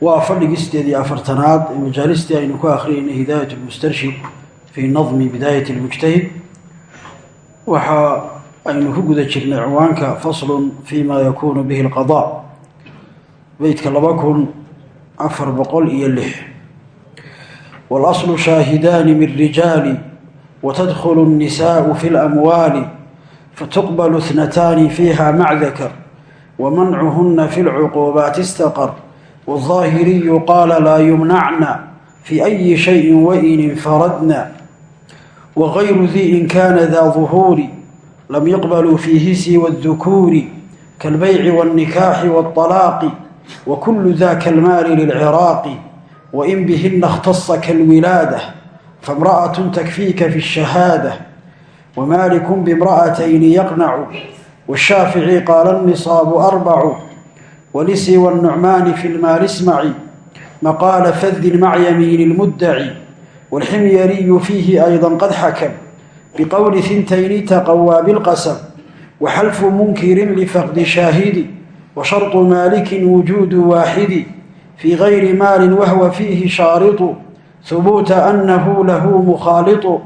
waa fadhigii sideed iyo afartanaad ee majaalistii aynu ku akhriyayna hidaayat lmustarshid fii nadmi bidaayat lmujtahid waxa aynu ku guda jirnay ciwaanka faslun fi ma yakuunu bihi alqada beytka laba kun afar boqol iyo lix waalaslu shaahidaani min rijaali watadkhulu الnisaءu fi اlamwaali fatuqbal اthnataani fiiha macdakar wamancuhuna fi اlcuquubaati istaqar والظاهري قال لا يمنعنا في أي شيء وإن انفردنا وغير ذي إن كان ذا ظهور لم يقبلوا فيه سوى الذكور كالبيع والنكاح والطلاق وكل ذاك المال للعراق وإن بهن اختص كالولادة فامرأة تكفيك في الشهادة ومالك بامرأتين يقنع والشافعي قال النصاب أربع ولسوى النعمان في المال اسمعي مقال فذ مع يمين المدعي والحميري فيه أيضا قد حكم بقول ثنتين تقوى بالقسم وحلف منكر لفقد شاهد وشرط مالك وجود واحد في غير مال وهو فيه شارط ثبوت أنه له مخالط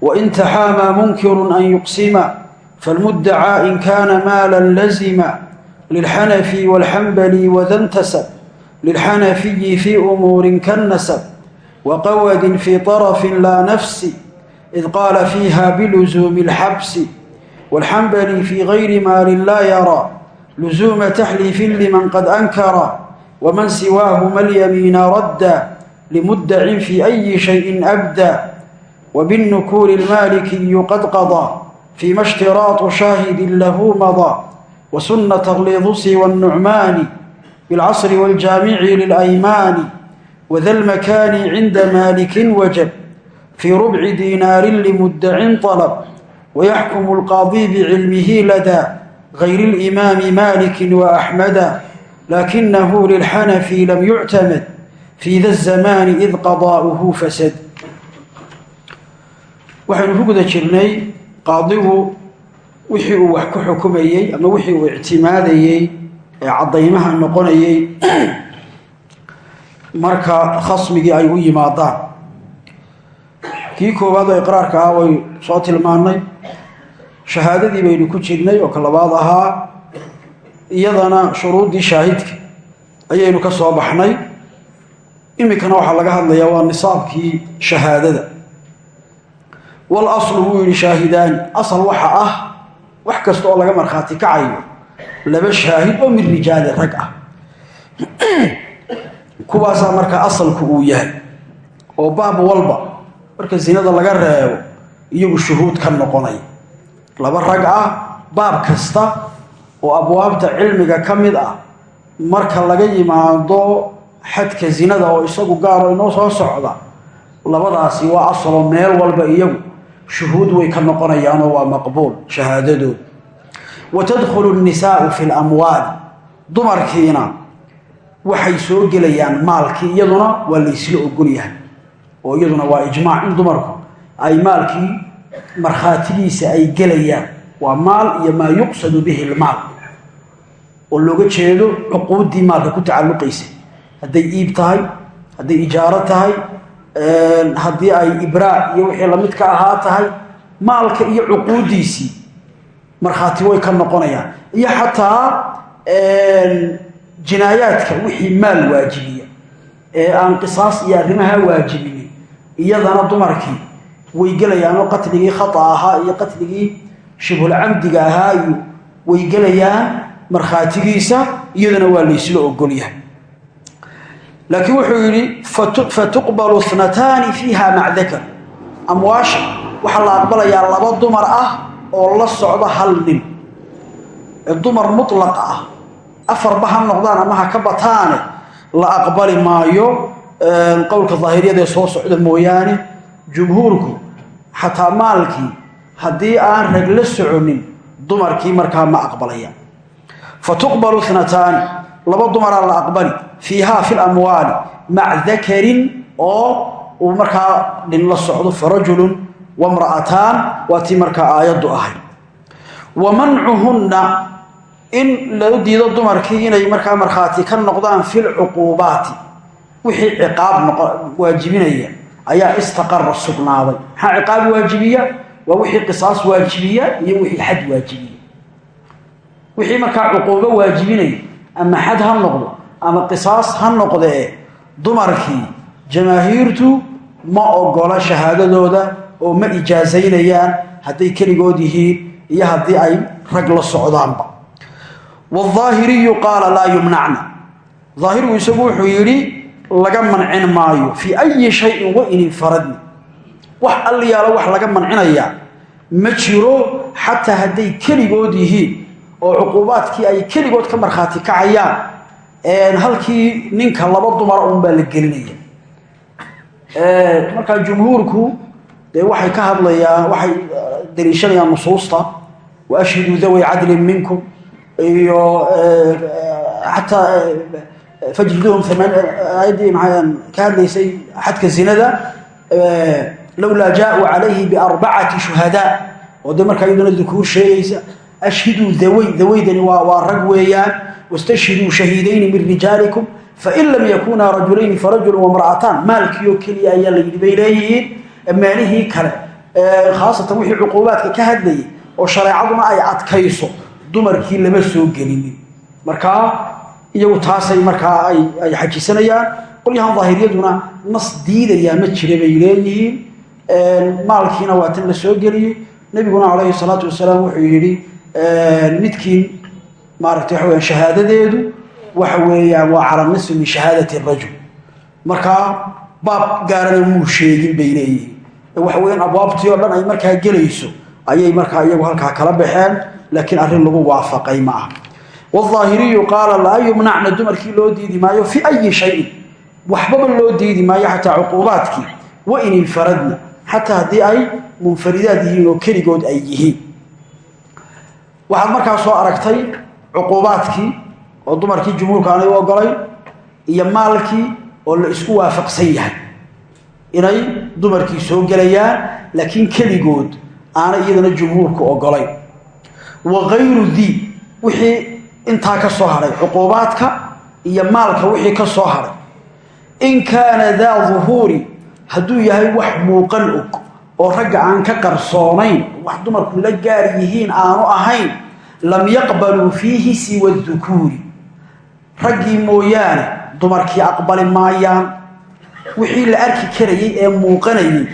وإن تحامى منكر أن يقسم فالمدعى إن كان مالا لزم للحنفي والحنبلي وذا انتسب للحنفي في أمور كالنسب وقود في طرف لا نفس إذ قال فيها بلزوم الحبس والحنبلي في غير مال لا يرى لزوم تحليف لمن قد أنكر ومن سواهما اليمين ردا لمدع في أي شيء أبدى وبالنكور المالكي قد قضى فيما اشتراط شاهد له مضى وسن تغليظ سوى النعمان بالعصر والجامع للأيمان وذا المكان عند مالك وجب في ربع دينار لمدع طلب ويحكم القاضي بعلمه لدى غير الإمام مالك وأحمد لكنه للحنفي لم يعتمد في ذا الزمان إذ قضاؤه فسد waxaynu ku guda jirnay qaadigu wixii uu wax ku xukumayey ama wixii uu ictimaadayey ee caddaymaha noqonayey marka khasmigii ay u yimaadaan. Kii koowaad oo iqraarka ah way soo tilmaannay. Shahaadadii baynu ku jirnay oo ka labaad ahaa iyadana shuruuddii shaahidka ayaynu ka soo baxnay. Iminkana waxaa laga hadlayaa waa nisaabkii shahaadada. Wal aslu wuu yidhi shaahidaani asal waxa ah wax kasta oo laga markhaati kacayo laba shaahid oo mid rijaali rag ah. Kuwaasaa marka asalku uu yahay oo baab walba marka zinada laga reebo iyagu shuhuud ka noqonaya laba rag ah baab kasta oo abwaabta cilmiga ka mid ah marka laga yimaado xadka zinada oo isagu gaaro inoo soo socda labadaasi waa asaloo meel walba iyagu shuhuud way ka noqonayaanoo waa maqbuul shahaadadood wa tadkhulu nnisaau fi lamwaali dumarkiina waxay soo gelayaan maalkii iyaduna waa laysla ogolyahay oo iyaduna waa ijmaac in dumarku ay maalkii markhaatigiisa ay gelayaan. Waa maal iyo maa yuqsadu bihi lmaal oo looga jeedo cuquuddii maalka ku tacalluqaysay hadday iib tahay hadday ijaaro tahay haddii ay ibraac iyo wixii la mid ka ahaa tahay maalka iyo cuquuddiisii markhaati way ka noqonayaan. Iyo xataa jinaayaadka wixii maal waajibiya ee aan qisaas iyo arrimaha waajibinin iyadana dumarkii way gelayaanoo qatligii khata ahaa iyo qatligii shibhulcamdiga ahaa iyo way gelayaan markhaatigiisa iyadana waa laysla ogolyahay laakiin wuxuu yidhi fatuqbalu thnataani fiiha macdakar amwaasha waxaa la aqbalayaa laba dumar ah oo la socda hal nin. Ee dumar mutlaqa ah. Afarba ha noqdaan ama ha ka bataane la aqbali maayo. Qowlka daahiriyadaee soo socda mooyaane jumhuurku xataa maalkii haddii aan rag la soconin dumarkii markaa ma aqbalaya fa tuqbalu nataani laba dumaraa la aqbali. Fiihaa fi lamwaali mac dakarin oo uu markaa nin la socdo farajulun wamra'ataan waa tii markaa aayaddu ahay. Wa mancuhunna in loo diido dumarkii inay markaa markhaati ka noqdaan fi lcuquubaati wixii ciqaab waajibinaya ayaa istaqara sugnaaday. Maxaa ciqaab waajibiya? Waa wixii qisaas waajibiya iyo wixii xad waajibiya. Wixii markaa cuquubo waajibinaya ama xad ha noqdo ama qisaas ha noqdee dumarkii jamaahiirtu ma ogola shahaadadooda oo ma ijaazaynayaan hadday keligood yihiin iyo haddii ay rag la socdaanba. Wاaahiriyu qaala laa yumnacna. Aahirigu isagu wuxuu yidhi laga mancin maayo. Fii ayi shayin wain infaradni wax alliyaalo wax laga mancinayaa. Ma jiro xataa hadday keligood yihiin oo cuquubaadkii ay keligood ka markhaati kacayaan. Halkii ninka laba dumara un baa la gelinaya. Markaa jumhuurku dee waxay ka hadlayaan waxay daliishanayaan nusuusta. Wa ashhiduu daway cadlin minkum. Iyo xataa fajliduhum aayaddii maxaa ka hadlaysay xadka zinada lowlaa jaauu calayhi biarbacati shuhadaa. Oo dee markaa iyaduna dukuur sheegaysa ashhiduu daway dawaydani waa rag weeyaan wastashhiduu shahiidayni min rijaalikum fain lam yakunaa rajulayni farajulu wamra'ataan maalkiioo keliya ayaa la yidhi bay leeyihiin maalihii kale khaasatan wixii cuquubaadka ka hadlayay oo shareecaduna ay adkayso dumarkii lama soo gelinin markaa iyagu taasay markaa ay xajisanayaan qolyahan daahiriyaduna nas diidayaa ma jira bay leeyihiin maalkiina waa tan la soo geliyey nebiguna calayhi salaatu wasalaam wuxuu yidhi midkiin maaragtay waxa weyaan shahaadadeedu waxa weeyaan waa cala nisfi min shahaadati rajul. Markaa baab gaarana muu sheegin bay leeyihiin. Waxa weyaan abwaabtii oo dhan ay markaa gelayso ayay markaa iyagu halkaa kala baxeen laakiin arrin lagu waafaqay ma aha. Wاaahiriyu qaala laa yumnacna dumarkii loo diidi maayo fi ayi shayin. Waxbaba loo diidi maayo xataa cuquubaadkii wain infaradna. Xataa haddii ay munfaridaad yihiin oo keligood ay yihiin waxaad markaa soo aragtay cuquubaadkii oo dumarkii jumhuurka aanay u ogolayn iyo maalkii oo la isku waafaqsan yahay. Inay dumarkii soo gelayaan laakiin keligood aanay iyadana jumhuurku ogolayn wagayru dii wixii intaa ka soo hadhay cuquubaadka iyo maalka wixii ka soo hadhay in kaana daa duhuuri hadduu yahay wax muuqan og oo ragga aan ka qarsoonayn wax dumarku la gaar yihiin aanu ahayn lam yaqbaluu fiihi siwa dukuuri. Raggii mooyaane dumarkii aqbali maayaan wixii la arki karayay ee muuqanayay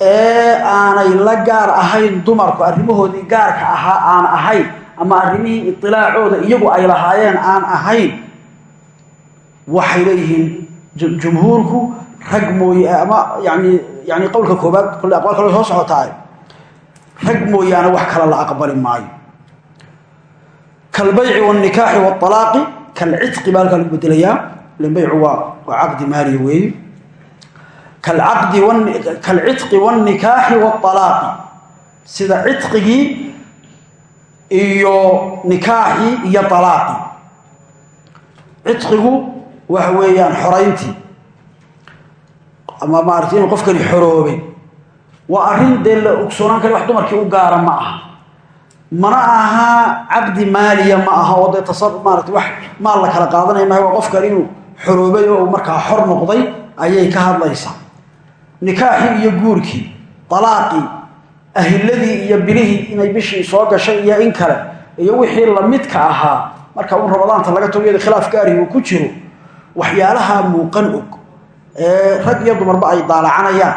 ee aanay la gaar ahayn dumarku arrimahoodii gaarka ahaa aan ahayn ama arrimihii idilaacooda iyagu ay lahaayeen aan ahayn waxay leeyihiin jumhuurku rag mooye ama yani yani qowlka koobaad kole aqwaal kale soo socotaay rag mooyaane wax kale la aqbali maayo kalbayci wاnikaaxi wاalaaqi kalcitqi baa halkaa lagu bedelayaa ilan baycu waa waa caqdi maaliya weeye kalcaqdi kalcitqi wاnikaaxi wاalaaqi sida ciqigii iyo nikaaxii iyo alaaqii ciqigu waxa weeyaan xorayntii ama maarata inuu qofkani xoroobay waa arrin dee la ogsoonaan kara wax dumarkii u gaara ma aha mana aha caqdi maaliya ma aha oo tasa maarata wax maal la kala qaadanaya maha waa qofkan inuu xoroobay oo markaa xor noqday ayay ka hadlaysaa. Nikaaxii iyo guurkii alaaqii ahiladii iyo bilihii inay bishii soo gashay iyo in kale iyo wixii lamidka ahaa marka un ramadaanta laga tago khilaaf gaari uu ku jiro waxyaalaha muuqan og ee rag iyo dumarba ay daalacanayaan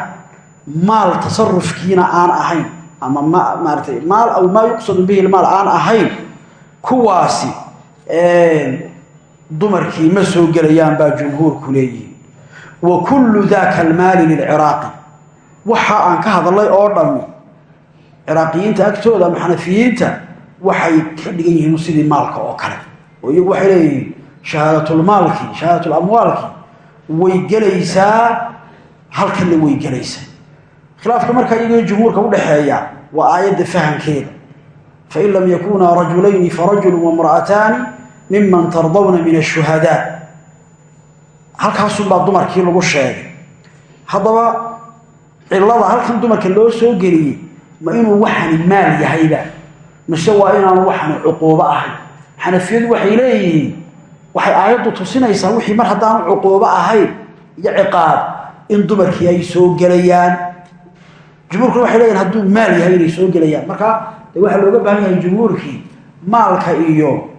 maal tasarufkiina aan ahayn ama ma maaratay maal aw maa yuqsadu bihi maal aan ahayn kuwaasi dumarkii ma soo gelayaan baa jumhuurku leeyihiin wa kullu daka almaali lilciraaqi. Waxa aan ka hadlay oo dhammi ciraaqiyiinta agtooda ama xanafiyiinta waxay ka dhigan yihiin sidii maalka oo kale. Oo iyagu waxay leeyihiin shahaadatulmaalkii shahaadatulamwaalkii way gelaysaa halkanna way gelaysaa khilaafka markaa iyagoo jumhuurka udhaxeeya waa aayadda fahamkeeda. Fain lam yakunaa rajulayni farajulu wamra'ataani miman tardawna min ashuhadaa halkaasunbaa dumarkii lagu sheegay. Haddaba cilada halkan dumarka loo soo geliyey ma inuu waxani maal yahayba? Mise waa inaanu waxani cuquubo ahayn? Xanafiyadu waxay leeyihiin waxay aayaddu tusinaysaa wixii mar haddaanu cuquubo ahayn iyo ciqaab in dumarkii ay soo gelayaan jumhuurkuna waxay leeyihiin hadduu maal yahay inay soo gelayaan. Marka de looga baahan yahay jumhuurkii maalka iyo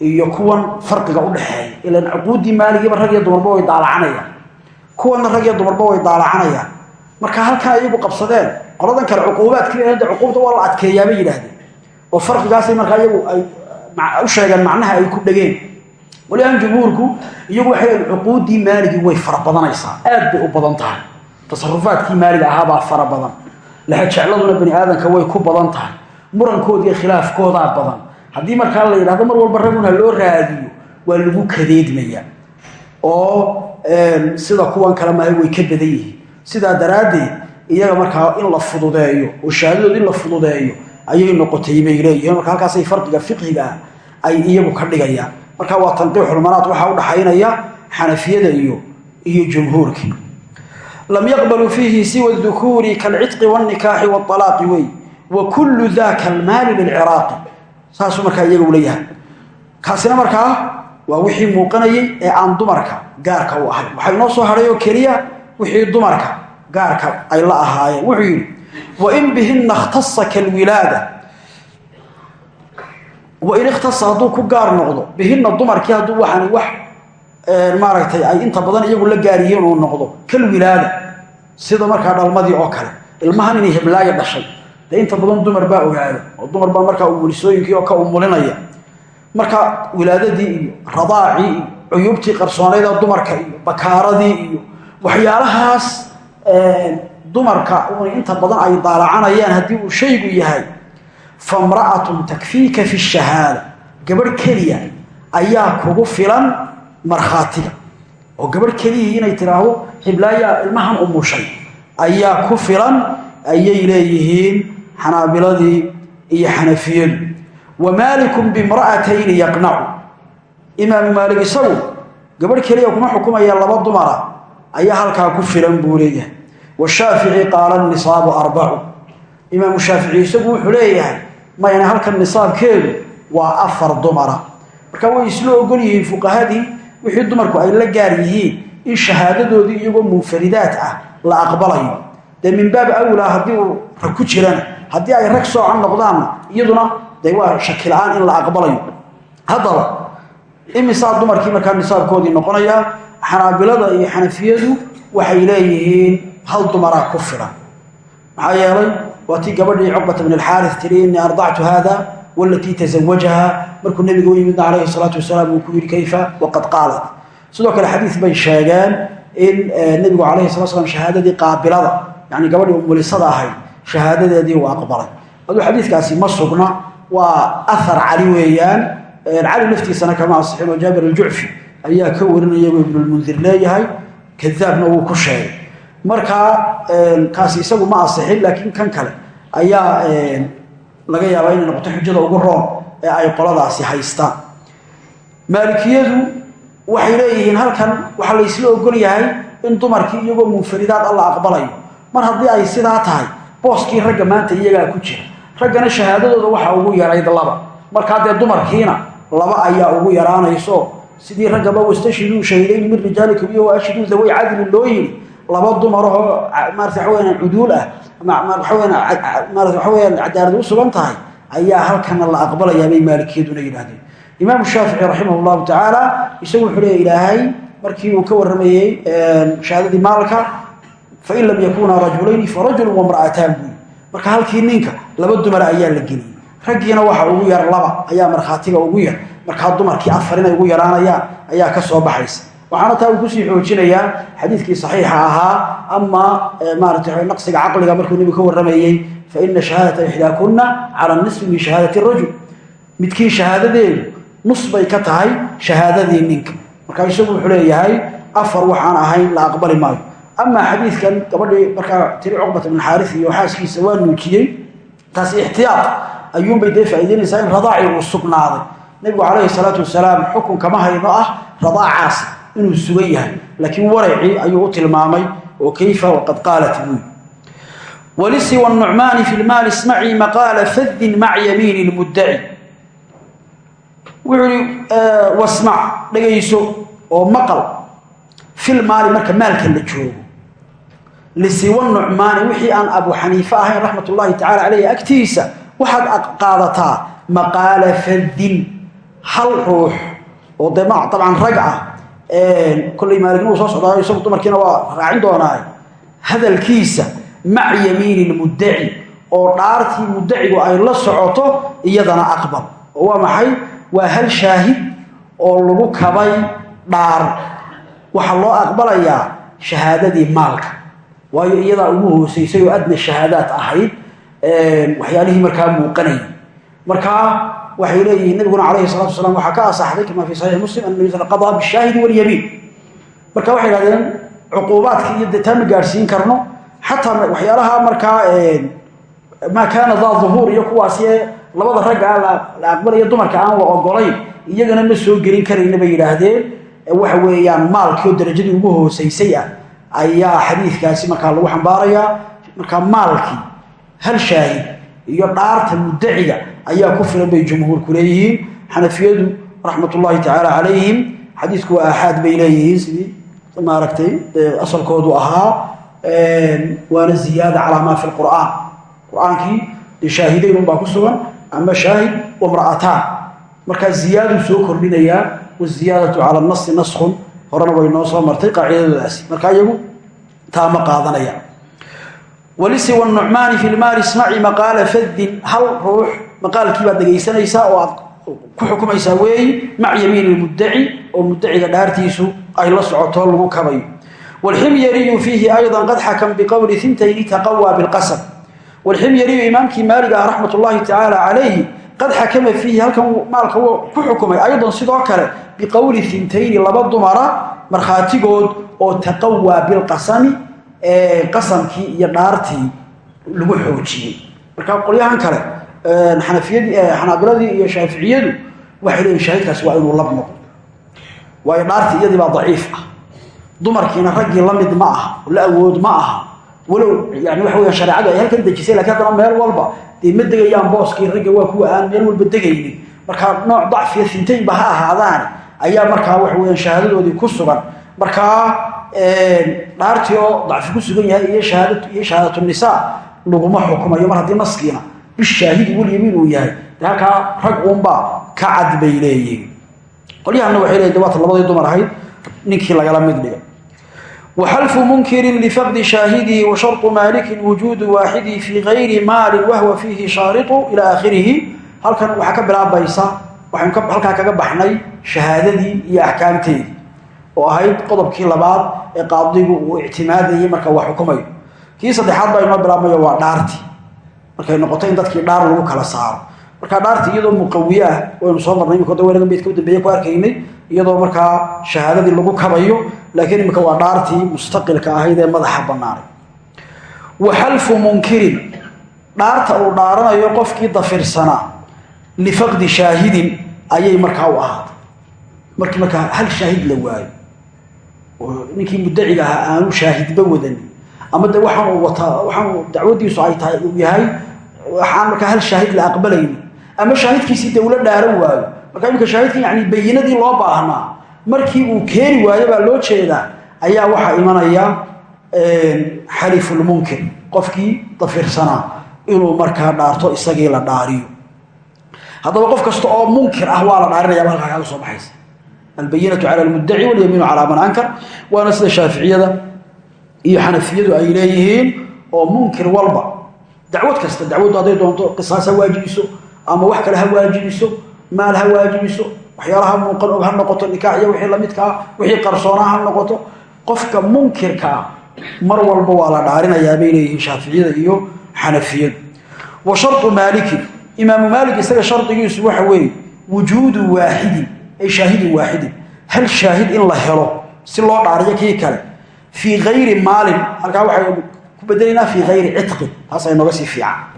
iyo kuwan farqiga udhaxeeya ilan cuquuddii maaligiiba rag iyo dumarba way daalacanayaan kuwanna rag iyo dumarba way daalacanayaan marka halkan ayagu qabsadeen qoladan kale cuquubaadkii cuquubta waa la adkeeyaabay yidhaahdeen. Oo farqigaasay markaa iyagu ay u sheegeen macnaha ay ku dhegeen. Waliaan jumhuurku iyagu waxay leeyiin maaligii way fara aad bay u badan tahay tasarufaadkii maaliga ahaabaa fara badan. Lahajecladuna bani aadamka way ku badan tahay. Murankood iyo khilaafkoodaa badan. Haddii markaa la yidhahdo mar walba raguna loo raadiyo waa lagu kadeedmaya. Oo sida kuwan kale maahay way ka badan yihiin. Sidaa daraaddeed iyaga markaa in la fududeeyo oo shahaadadood in la fududeeyo ayay noqotay bay leeyihiin. Marka halkaasay farqiga fiqhigaa ay iyagu ka dhigayaan marka waa tanqiixulmanaad waxaa udhaxaynaya xanafiyada iyo iyo jumhuurkii lam yaqbaluu fiihi siwa dukuuri kalcidqi wاnikaaxi wاalaaqi wey. Wa kullu daka almaali lilciraaqi. Saasuu markaa iyaga u leeyahay kaasina markaa waa wixii muuqanayay ee aan dumarka gaarka u ahayn waxaa inoo soo hadhay oo keliya wixii dumarka gaarka ay la ahaayeen. Wuxuu yidhi wain bihina ikhtasa kalwilaada. Wain ikhtasa hadduu ku maaragtay ay inta badan iyagu la gaaryihiin uu noqdo kalwilaada sida markaa dhalmadii oo kale. Ilmahan inay heblaayo dhashay. Dee inta badan dumar baa ogaada oo dumar baa markaa umulisooyinkii oo ka umulinaya marka wilaadadii iyo radaacii iyo cuyuubtii qarsooneeda dumarka iyo bakaaradii iyo waxyaalahaas dumarka inta badan ay daalacanayaan haddii uu shaygu yahay famra'atun takfiika fi shahaada. Gabadh keliya ayaa kugu filan markhaatiga oo gabadh keliyii inay tiraahdo xiblaayaa ilmahan umushay ayaa ku filan ayay leeyihiin xanaabiladii iyo xanafiyadu wa maalikun bimra'atayni yaqnacu imaamu maalik isagu gabadh keliya kuma xukumaya laba dumara ayaa halkaa ku filan buu leeyahay. Washaafici qaala nisaabu arbacu imaamu shaafici isagu wuxuu leeyahay mayna halkan nisaabkeedu waa afar dumara. Marka way isla ogol yihiin fuqahadii wixii dumarku ay la gaar yihiin in shahaadadoodii iyagoo munfaridaat ah la aqbalayo. Dee min baab awlaa haddii uu rag ku jirana haddii ay rag soocan noqdaanna iyaduna dee waa shakila-aan in la aqbalayo. Haddaba imisaa dumarkii markaa nisaabkoodii noqonaya xanaabilada iyo xanafiyadu waxay leeyihiin hal dumaraa ku filan. Maxaa yeelay waa tii gabadhii cuqbata bn alxaaris tiri innii ardactu haada walatii tazawajaha markuu nebiga u yimidna calayhi salaatu wasalaam uu ku yidhi kayfa waqad qaalat sidoo kale xadiis bay sheegeen in nebigu calayhi salatu slam shahaadadii qaabilada yani gabadhii umulisada ahayd shahaadadeedii uu aqbalay aduu xadiiskaasi ma sugna waa ahar cali weeyaan cali laftiisana kama asixin oo jaabir aljucfi ayaa ka warinaya buu ibnulmundir leeyahay kadaabna wuu ku sheegay markaa kaasi isagu ma asixin laakiin kan kale ayaa laga yaabaa inay noqoto xujada ugu roon ee ay qoladaasi haystaan maalikiyadu waxay leeyihiin halkan waxaa la isla ogol yahay in dumarkii iyagoo munfaridaad alla aqbalayo. Mar haddii ay sidaa tahay booskii ragga maanta iyagaa ku jira. Raggana shahaadadooda waxaa ugu yarayd laba. Markaa dee dumarkiina laba ayaa ugu yaraanayso sidii raggaba wastashhiduu shahidayn min rijaalikum iyo waashhiduu daway cadlin loo yidhi laba dumarahoo waxa weyaan cuduul ah waxaweyan maarata waxa weyaan cadaalad u sugan tahay ayaa halkana la aqbalayaa bay maalikiyaduna yidhahdeen imaamu shaafici raximah llahu tacaala isagu wuxuu leeya ilaahay markii uu ka warramayey shahaadadii maalka fain lam yakunaa rajulayni farajulu wamra'ataan buy marka halkii ninka laba dumara ayaa la geliyey. Raggiina waxa ugu yar laba ayaa markhaatiga ugu yar. Markaa dumarkii afar inay ugu yaraanayaan ayaa ka soo baxaysa waxaana taa uu ku sii xoojinayaa xadiidkii saxiixa ahaa ama maarata naqsiga caqliga markuu nebigu ka warramayey fa ina shahaadata ixdaakuna cala nisfi min shahaadati rajul. Midkii shahaadadeedu nus bay ka tahay shahaadadii ninka. Markaa isagu wuxuu leeyahay afar waxaan ahayn la aqbali maayo. Amaa xadiidkan gabadhii markaa tiri cuqbata bn xaaris iyo xaaskiisa waa nuujiyey taas ixtiyaad ayuunbay dee faa'idaynaysaa in radaaci uu sugnaaday. Nebigu calayhi salaatu wasalaam xukun kama hayno ah radaacaas inuu sugan yahay laakiin waracii ayuu u tilmaamay oo kayfa waqad qaalat buy walisiwa nucmaani fi lmaali ismacii maqaala fadin mac yamiini lmuddaci wuxuu ihi wasmac oo maqal fil maali marka maalka la joogo. Lisiwa nucmaani wixii aan abu xaniife ahayn raxmat ullaahi tacala caleyh agtiisa waxaad qaadataa maqaala fadin hal ruux oo dee dabcan rag ah kollay maalignimu soo socdaayo isagu dumarkiina waa raacin doonaa hadalkiisa mac yamiini lmuddaci oo dhaartii muddacigu ay la socoto iyadana aqbal. Oo waa maxay? Waa hal shaahid oo lagu kabay dhaar. Waxaa loo aqbalayaa shahaadadii maalka. Waayo iyadaa ugu hoosaysay oo adna shahaadaad ahayd waxyaalihii markaa muuqanayay. Markaa waxay leeyihiin nabiguna calayhi salatu wasalaam waxaa ka asaxday kama fi saxiix muslim an nabi sal qadaa bishaahidi walyamiin marka waxay idhahdeen cuquubaadka iyo dee taa ma gaadhsiin karno xataa waxyaalaha markaa maa kaana daa duhuur iyo kuwaas ee labada ragga ah la aqbalaya dumarka aan la ogolayn iyagana ma soo gelin karayna bay yidhaahdeen. Waxa weeyaan maalkii oo darajadii ugu hoosaysay ah ayaa xadiidkaasi markaa lagu xambaarayaa. Markaa maalkii hal shaahid iyo dhaarta muddaciga ayaa ku filan bay jumhuurku leeyihiin xanafiyadu raxmatullaahi tacaala calayhim xadiidku waa aaxaad bay leeyihiin sidii maaragtay asalkoodu ahaa waana ziyaada calaa maa fi lqur'aan qur'aankii shaahidayn unbaa ku sugan ama shaahid wamra'ataan markaa ziyaaduu soo kordhinayaa waziyaadatu cala nasi naskun horena way noo soo martay qaacidadoodaasi markaa iyagu taa ma qaadanaya walisiwa nucmaani fi lmaali ismaci maqaala fadin hal ruux maqaalkii baad dhegaysanaysaa oo aad ku xukumaysaa weeyi mac yamiini lmuddaci oo muddaciga dhaartiisu ay la socoto lagu kabayo wlximyariyu fiihi ayضa qad xakam biqowli intayni taqawى biاlqasm wlximyariyu imaamkii maalig ah raxmat ullaahi tacaala calayhi qad xakama fiihi halkan maalka ku xukumay aydan sidoo kale biqowli intayni laba dumara markhaatigood oo taqawaa bilqasami qasamkii iyo dhaartii lagu xoojiyey. Marka qolyahan kale xanaabiladii iyo shaaficiyadu waxay leeyihiin shaahidkaasi waa inuu lab noqdo. Waayo dhaartii iyadii baa daciif ah. Dumarkiina raggii la mid ma aha la awood ma aha. Walow yani waxa weya shareecadu ay halkan dejisay lakiin haddana meel walba dee ma degayaan booskii ragga waa kuwa aan meel walba degaynin. Markaa nooc dacfiya fintaynba ha ahaadaan ayaa markaa waxa weya shahaadadoodii ku sugan. Markaa dhaartii oo dacfi ku sugan yahay iyo shahaad iyo shahaadatu nisaa laguma xukumayo mar haddii naskiina bishaahidi walyamiin uu yahay. De rag uunbaa ka cad bay leeyihiin. Qolyahanna waxay leeyihiin de waata labadii dumar ahayd ninkii lagala mid dhigay waxalfu munkirin lifaqdi shaahidii wa sharطu maalikin wujuudu waaxidii fii gayri maalin wahwa fiihi shaariطu ilaa aakhirihi. Halkan waxaa ka bilaabaysa waxaynu halkaa kaga baxnay shahaadadii iyo axkaamteedii oo ahayd qodobkii labaad ee qaadigu uu ictimaadayay marka wax xukumayo. Kii saddexaad baa inoo bilaabmayo waa dhaartii markay noqoto in dadkii dhaar lagu kala saaro. Marka dhaartii iyadoo muqawiye ah waynu soo marnay imika daweeragan beydka udambeeye ku arkaynay iyadoo markaa shahaadadii lagu kabayo laakiin imika waa dhaartii mustaqilka ahayd ee madaxa bannaanay. Wa munkirin. Dhaarta uu dhaaranayo qofkii dafirsanaa lifaqdi shaahidin ayay markaa u ahaatay. Markii markaa hal shaahid la waayo ninkii muddaciga ahaa aanu shaahidba wadanin. Ama de waxaan wataa waxaan dacwadiisu ay tahay uu yahay waxaan markaa hal shaahid la aqbalaynin. Ama shaahidkiisii de ula dhaaran waayo. Marka imika shaahidkii yani bayinadii loo baahnaa markii uu keeni waayo baa loo jeedaa ayaa waxaa imanaya xalifulmunkir qofkii dafirsanaa inuu markaa dhaarto isagii la dhaariyo. Haddaba qof kasta oo munkir ah waa la dhaarinayaba halkaa soo baxaysa albayinatu cala almuddaci walyamiinu calaa man ankar waana sida shaaficiyada iyo xanafiyadu ay leeyihiin oo munkir walba dacwad kasta dacwaddu hadday doonto qisaas ha waajibiso ama wax kale ha waajibiso maal ha waajibiso waxyaalaha muuqan og ha noqoto nikaax iyo wixii lamidkaa wixii qarsoonaa ha noqoto qofka munkirkaa mar walba waa la dhaarinayaa bay leeyihiin shaaficiyada iyo xanafiyadu wa shartu maalikin imaamu maalik isaga shardigiisu waxa weeye wujuudu waaxidin ay shaahidin waaxidin hal shaahid in la helo si loo dhaariyo kii kale fii kayri maalin halkaa waxay ku bedelaynaa fii kayri ciqin taas ay nooga sii fiican.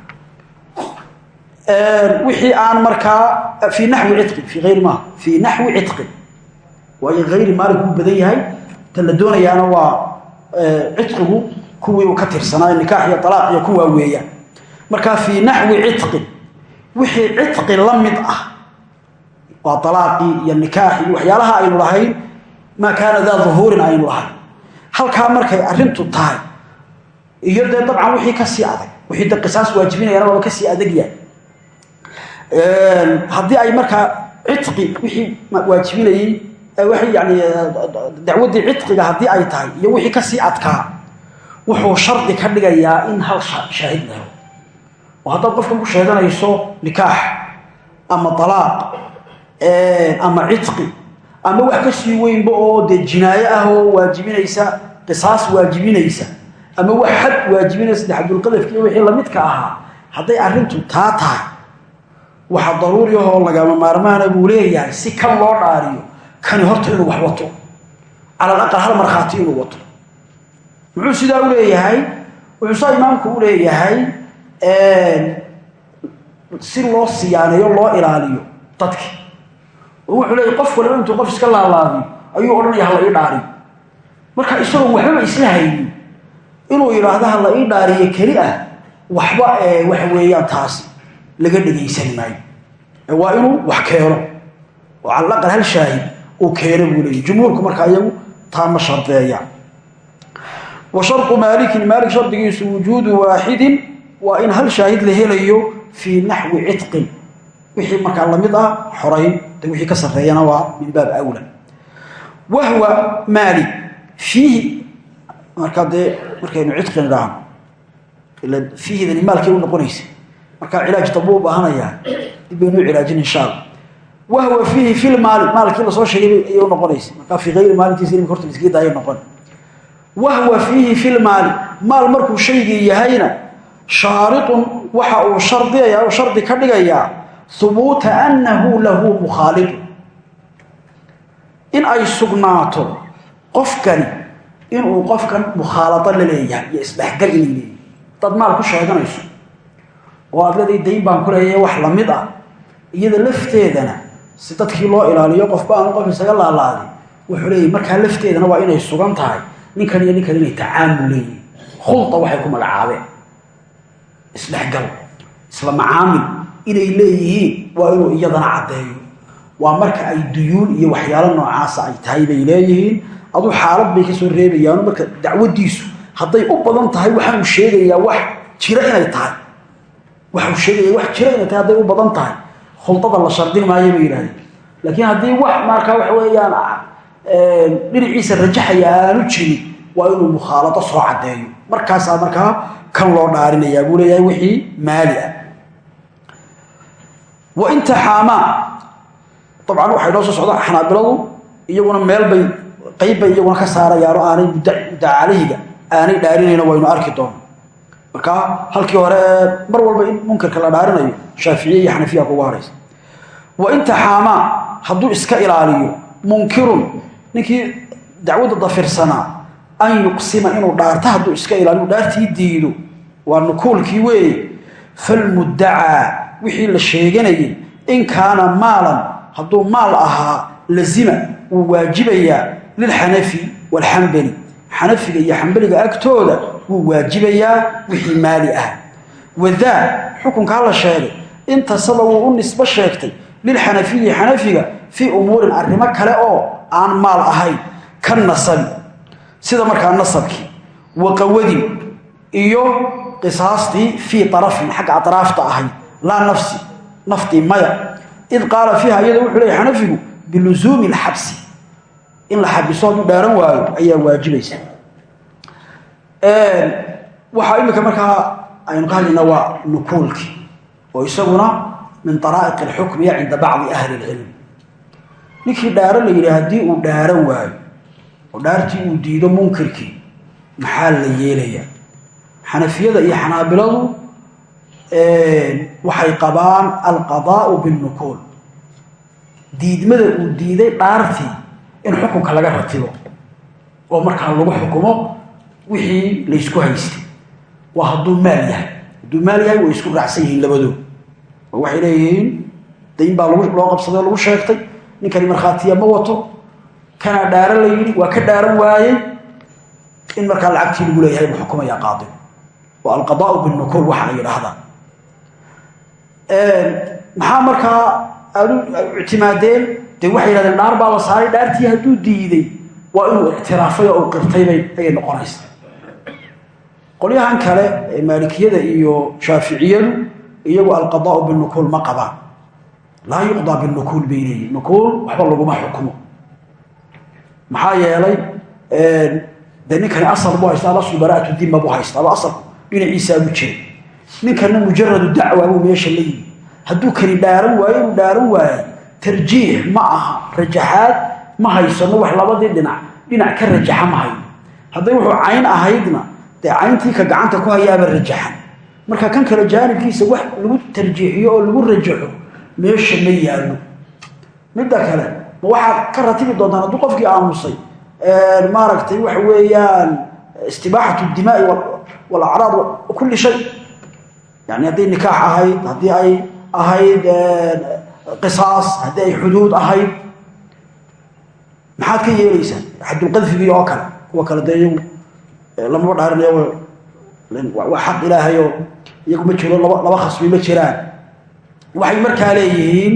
Wixii aan markaa fii naxwi ciqin fii ayri maaha fii naxwi ciqin waayo hayri maalin kuu badan yahay ta doonayaana waa ciqigu kuwii uu ka tirsanaa nikaax iyo alaaq iyo kuwaa weeyaan markaa fii naxwi ciqin wixii ciqi la ah waa alaaqii iyo nikaax iyo waxyaalaha aynu lahayn maa kaana daa duhuurin aynu lahayn halkaa markay arintu tahay iyo dee dabcan wixii ka sii adag wixii de qisaas waajibinayana waaba ka sii adagyahay haddii ay markaa ciqi wixii waajibinayey w yani dacwaddii ciqiga haddii ay tahay iyo wixii ka sii adkaa wuxuu shardi ka dhigayaa in hal shaahid la helo oo haddaad qofkan ku sheeganayso ama alaaq ama ciqi ama wax ka sii weynba oo dee jinaaye ah oo waajibinaysa qisaas waajibinaysa ama wax xad waajibinaysa de xadulqadafki wixii lamidka ahaa hadday arrintu taa tahay waxa daruuri ahoo lagama maarmaana buu leeyahay si kan loo dhaariyo kani horta inuu wax wato. Cala alaqal hal markhaati inuu wato. Muxuu sidaa u leeyahay? Wuxuu saa imaamku u leeyahay? Si loo siyaaneeyo loo ilaaliyo dadki oo wuxuu leeyahy qof waliba intuu qof iska laalaadiyo ayuu odhanaya hala ii dhaariyo. Marka isagoo waxbaba isla haynin inuu yidhaahdo hala ii dhaariyo keli ah waxba waxa weeyaan taasi laga dhegaysan maayo. Waa inuu wax keeno. Oo cala alaqal hal shaahid uu keeno buu leeyay jumhuurku markaa iyagu taa ma shardeeyaan wa shardu maalikin maalik shardigiisu wujuudu waaxidin waa in hal shaahid la helayo fii naxwi ciqin wixii markaa la mid ah xorayn wixii ka sarreeyana waa min baab awla. Wahwa maalik fiihi markaa dee markaynu cidqin idhaahno ila fiihidani maalkay u noqonaysa markaa cilaaj dambuu u dib baynuu cilaajin insha alla wahwa fiihi fi lmaali maalkii la soo sheegay ayay u noqonaysa markaa fii ayri maalintiisa imika horta iskaga daaya noqon. Wahwa fiihi fi lmaali maal markuu shaygii yahayna shaaritun waxa uu shardiyaya u shardi ka dhigayaa hubuuta annahu lahu mukhaalidun in ay sugnaato qofkani inuu qofkan mukhaalado la leeyahay iyo isdhexgal inay leeyahay. Dad maal ku sheeganayso. Oo aad leedahay dayn baan ku leeyahay wax la mid ah. Iyada lafteedana si dadkii loo ilaaliyo qofba aanu qof isaga laalaaday wuxuu leeyahy markaa lafteedana waa inay sugan tahay. Ninkan iyo ninkan inay tacaamul leeyihiin khulda waxay ku magacaabeen. Isdhexgal isla macaamil inay leeyihiin waa inuu iyadana caddeeyo. Waa marka ay duyuun iyo waxyaalo noocaasa ay tahay bay leeyihiin. Aduu xaalad bay ka soo reebayaan marka dacwadiisu hadday u badan tahay waxaanu sheegayaa wax jira inay tahay. Waxau sheegaya wax jira inay tahay hadday u badan tahay. Khuldada la shardin maayo bay yidhahdeen. Laakiin haddii wax markaa waxa weeyaan dhinaciisa rajaxaya aanu jirin waa inuu mukhaalado soo caddeeyo. Markaasaa markaa kan loo dhaarinayaa buu leeyahay wixii maali ah wa intaxaamaa dabcan waxay noo soo socdaa xanaabiladu iyaguna meel bay qayb bay iyaguna ka saarayaano aanay mudda calayhiga aanay dhaarinayno waynu arki doono. Marka halkii hore ee mar walba in munkarka la dhaarinayo shaaficiye iyo xanafiya kugu haraysa wa intaxaamaa hadduu iska ilaaliyo munkirun ninkii dacwadda dafirsanaa an yuqsima inuu dhaarto hadduu iska ilaaliyo dhaartii diido waa nukuulkii weeye falmuddacaa wixii la sheeganayay in kaana maalan hadduu maal ahaa lazima wuu waajibayaa lilxanafi waalxambali xanafiga iyo xambaliga agtooda wuu waajibayaa wixii maali ah wadaa xukunkaa la sheegay intasaba wuu u nisbo sheegtay lilxanafiyi xanafiga fii umuurin arrimo kale oo aan maal ahayn ka nasabi sida markaa nasabkii waqawadin iyo qisaastii fii arafin xagga atraafta ahayd laa nafsi naftii maya. Id qaala fiiha iyada wuxuu leeyay xanafigu bilusuumi alxabsi in la xabiso hadduu dhaaran waayo ayaa waajibaysa. Waxaa imika markaa aynu ka hadlaynaa waa nukuulkii oo isaguna min araa'iq alxukmiya cinda bacdi ahli ilcilm ninkii dhaaran la yidhi haddii uu dhaaran waayo oo dhaartii uu diido munkirkii maxaa la yeelayaa? Xanafiyada iyo xanaabiladu waxay qabaan alqadaau bilnukuul diidmada uu diiday dhaartii in xukunka laga ratibo. Oo markaa lagu xukumo wixii laysku haystay. Waa hadduu maal yahay. Hadduu maal yahay way isku raacsan yihiin labadood oo waxay leeyihiin dayn baa loo qabsaday oo lagu sheegtay. Ninkani markhaatiya ma wato. Kanaa dhaaran la yidhi waa ka dhaaran waayey. In markaa lacagtii lagu leeyahay buu xukumayaa qaadi oo alqadaau binukuul waxa ay yidhaahdaan maxaa markaa ictimaadeen? Dee waxay yidhahdeen dhaar baa la saaray dhaartii hadduu diiday. Waa inuu ictiraafay oo uu qirtaybay ayay noqonaysa qolyahan kale ee maalikiyada iyo shaaficiyadu iyagu alqadaau binukuul ma qabaan laa yuqdaa binukuul bay leeyihiin nukuul waxba laguma xukumo. Maxaa yeelay ninkani asal buu haystaa alaslu baraatu dimma buu haystaa. Aba asalku dhinaciisaabu jira ninkana mujaradu dacwa buu meesha la yimi. Hadduu kani dhaaran waayo inuu dhaaran waayo tarjiix ma aha. Rajaxaad ma haysano wax labadii dhinac. Dhinac ka rajaxa ma hayo. Hadday wuxuu cayn ahaydna dee cayntii ka gacanta ku hayaaba rajaxan. Marka kan kale jaanibkiisa wax lagu tarjiixiyo oo lagu rajaxo meesha ma yaallo. Midda kale ma waxaad ka ratibi doontaan hadduu qofkii aamusay maaragtay waxa weeyaan istibaaxatu dimaai walacraad kulli shay yani hadday nikaax ahayd haddii ay ahayd qisaas haddii ay xuduud ahayd maxaad ka yeelaysaan? Xadulqadfigii oo kale kuwa kale dee iyagu lamaba dhaarinayo waa xaq ilaahayoo iyagu ma jiro laba laba khasbi ma jiraan. Waxay markaa leeyihiin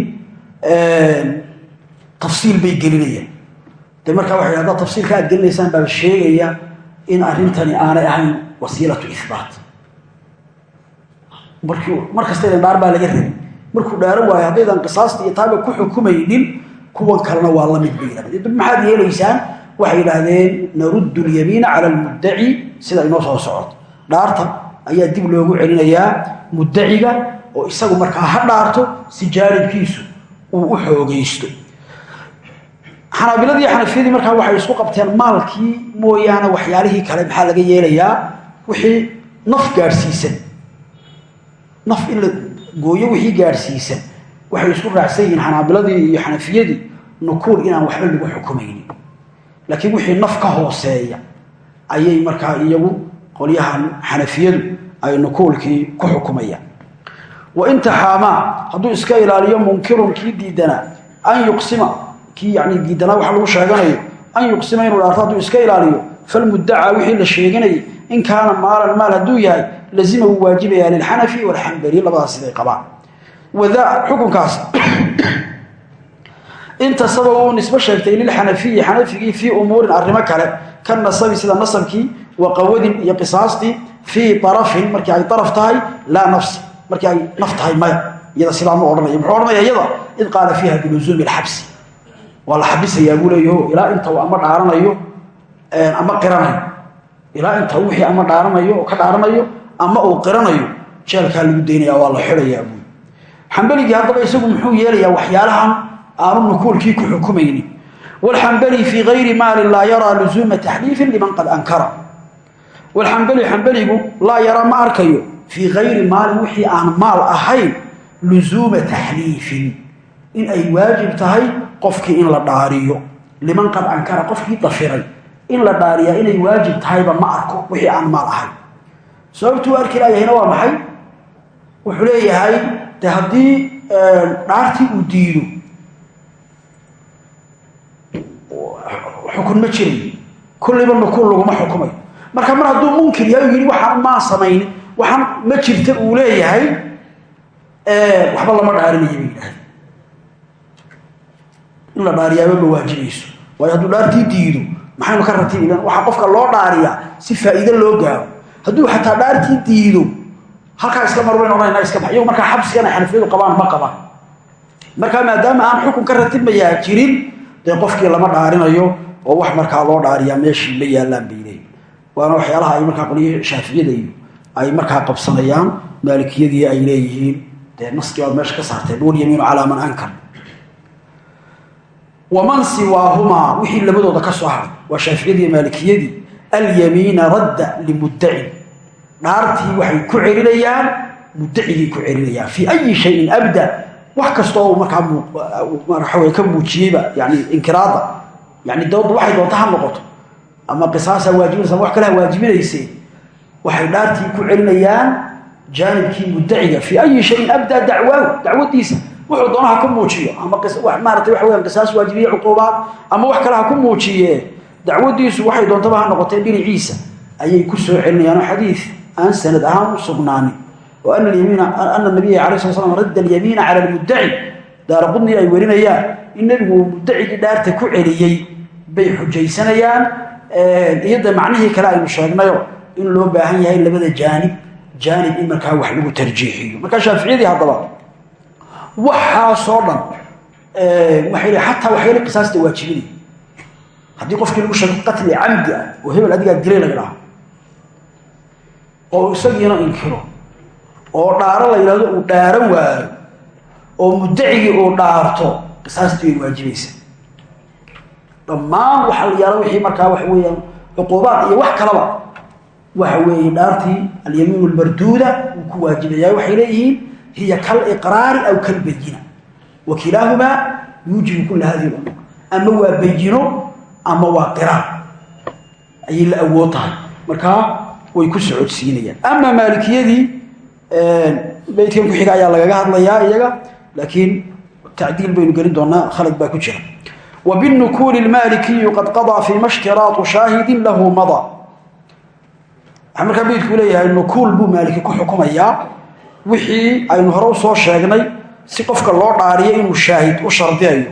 tafsiil bay gelinayaan. De markaa waxay haddaad tafsiilka aad gelinaysaan baa sheegaya in arrintani aanay ahayn wasiilatu ihbaat mar kastaydan dhaar baa laga rabay markuu dhaaran waayo haddaydan qisaasta iyo taaba ku xukumaynin kuwan kalena waa la mid bay yidhahdeen. Dib maxaad yeelaysaan? Waxay yidhaahdeen naruddu lyamiina cala almuddaci. Sida inoo soo socoto dhaarta ayaa dib loogu celinayaa muddaciga oo isagu markaa ha dhaarto si jaanibkiisu uu u xoogaysto. Xanaabiladii xanafiyadii markaa waxay isku qabteen maalkii mooyaane waxyaalihii kale maxaa laga yeelayaa? Wixii naf gaadhsiisan naf in la gooyo wixii gaadhsiisan waxay isku raacsan yihiin xanaabiladii iyo xanafiyadii nukuul inaan waxba lagu xukumaynin. Laakiin wixii naf ka hooseeya ayay markaa iyagu qolyahan xanafiyadu ay nukuulkii ku xukumayaan. Wain taxaamaa hadduu iska ilaaliyo munkirun kii diidanaa an yuqsima kii yani diidanaa waxa lagu sheeganayo an yuqsima inuu dhaarto hadduu iska ilaaliyo falmuddacaa wixii la sheeganayay in kaana maalan maal hadduu yahay lazima wuu waajibayaa lilxanafi walxambali labadaas siday qabaan wadaa xukunkaas intasaba uu nisbo sheegtay lilxanafiyi xanafigii fii umuurin arrimo kale ka nasabi sida nasabkii wa qawadin iyo qisaastii fii arafin markii ay araf tahay laa nafsi markii ay naf tahay maya iyada sidaa ma odhanaya muxuu odhanaya iyada id qaala fiiha biluzuumi alxabsi waa la xabisayaa buu leeyaho ama qiranayo. Ilaa inta wixii ama dhaaranayo ka dhaaranayo ama uu qiranayo jeelkaa lagu daynaya waa la xidhayaa buu xambaligii haddaba isagu muxuu yeelayaa waxyaalahan aanu nukuulkii ku xukumaynin. Wlxambali fii gayri maalin laa yaraa luzuuma taxliifin liman qad ankara. Walxambali xambaligu laa yaraa ma arkayo fii gayri maalin wixii aan maal ahayn luzuuma taxliifin. In ay waajib tahay qofkii in la dhaariyo. Liman qad ankara qofkii dafiray in la dhaariyaa inay waajib tahayba ma arko wixii aan maal ahayn sababtuu arki laayahayna waa maxay? Wuxuu leeyahay de haddii dhaartii uu diido xukun ma jiray kulliba nukuul laguma xukumayo marka mar hadduu munkir yahay u yidhi waxaan maa samaynin waxaan ma jirta uu leeyahay waxba lama dhaarinayo bay yidhaahda in la dhaariyaaba ma waajibayso waayo hadduu dhaartii diido maxaynu ka ratibi waxaa qofka loo dhaariyaa si faa'iide loo gaaro. Hadduu xataa dhaartii diido halkaa iska marbayn odhanayna iska bax iyagu markaa xabsigan ay xanafiyadu qabaan ma qabaan. Markaa maadaama aan xukun ka ratibmayaa jirin dee qofkii lama dhaarinayo oo wax markaa loo dhaariyaa meeshii ma yaallaan bay waana waxyaalaha ay markaa qoliyi shaaficiyada iyo ay markaa qabsanayaan maalikiyadii ay leeyihiin. Dee naskii baad meesha ka saarteen walyamiinu calaa man ankar waman siwaahumaa wixii labadooda ka soo haray waa shaaficiyadii maalikiyadii alyamiina radda limuddacin dhaartii waxay ku celinayaan muddacigay ku celinayaan fii ayi shayin abda wax kastoo markaa ka muujiyeyba yani inkiraada yani dawda waxay doonta ha noqoto ama qisaasa waajibinaysa ama wax kale ha waajibinayse waxay dhaartii ku celinayaan jaanibkii muddaciga fii ayi shayin abdaa dacwaahu dacwadiisa wuxuu doona ha ku muujiyo. Ama maarata waxa weyaan qisaas waajibiye cuquubaad ama wax kale ha ku muujiye. Dacwadiisu waxay doontaba ha noqotee dhinaciisa. Ayay ku soo celinayaanoo xadiid aan sanad ahaan u sugnaanin. Oo ana nabiya ala sl slam radda alyamiina cala lmuddaci daara qudni ay werinayaan in nebigu uu dhaarta ku celiyey bay xujaysanayaan. Iyada macnihii kale aynu sheegnayo in loo baahan yahay labada jaanib. Jaanib in markaa wax lagu tarjiixiyo. Markaa shaaficiyadii haddaba waxaasoo dhan waxay xataa waxyaala qisaasta waajibinay haddii qofkii lagu sheego qatli camdi ah oo hebel adigaa dilay laga dhaho oo isagiina inkiro oo dhaaro la yidhahdo uu dhaaran waayo oo muddacigii uu dhaarto qisaastii way waajibaysaa dhammaan waxa la yaalla wixii markaa waxa weeyaan cuquubaad iyo wax kalaba waxa weeye dhaartii alyamiin almarduuda wuu ku waajibayaa waxay leeyihiin hiya kaliqraari aw kalbayina wa kilaahumaa yuujibu kula lumur ama waa bayino ama waa qiraar ayay la awood tahay markaa way ku socodsiinayaan ama maalikiyadii beydkan ku xiga ayaa lagaga hadlayaa iyaga laakiin tacdiil baynu gelin doonaa khalad baa ku jira lmaalikiyu qad qadaa fiima ishtiraatu shaahidin lahu mada waxaa markaa beydku leeyahay nukuul buu maaliki ku xukumayaa wixii aynu hore u soo sheegnay si qofka loo dhaariyo inuu shaahid u shardiyayo.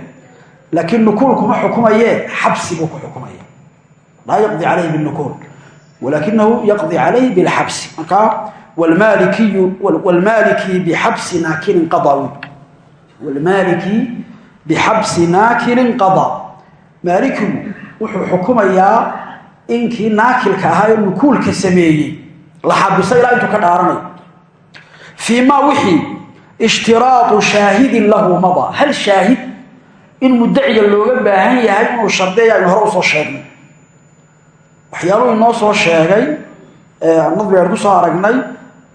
Laakiin nukuul kuma xukumayee xabsi buu ku xukumaya. Laa yaqdi calayhi binukuul walakinahu yaqdi calayhi bilxabsi. Markaa wlmaaliki bixabsi naakilin qada. Wlmaaliki bixabsi naakilin qada. Maalikigu wuxuu xukumayaa inkii naakilka ahaa ee nukuulka sameeyey la xabiso ilaa intuu ka dhaaranayo fii maa wixii ishtiraatu shaahidin lahu mada hal shaahid in muddaciga looga baahan yahay inuu shardiya aynu hore u soo sheegnay waxyaaluhu inoo soo sheegay nadbi aynu ku soo aragnay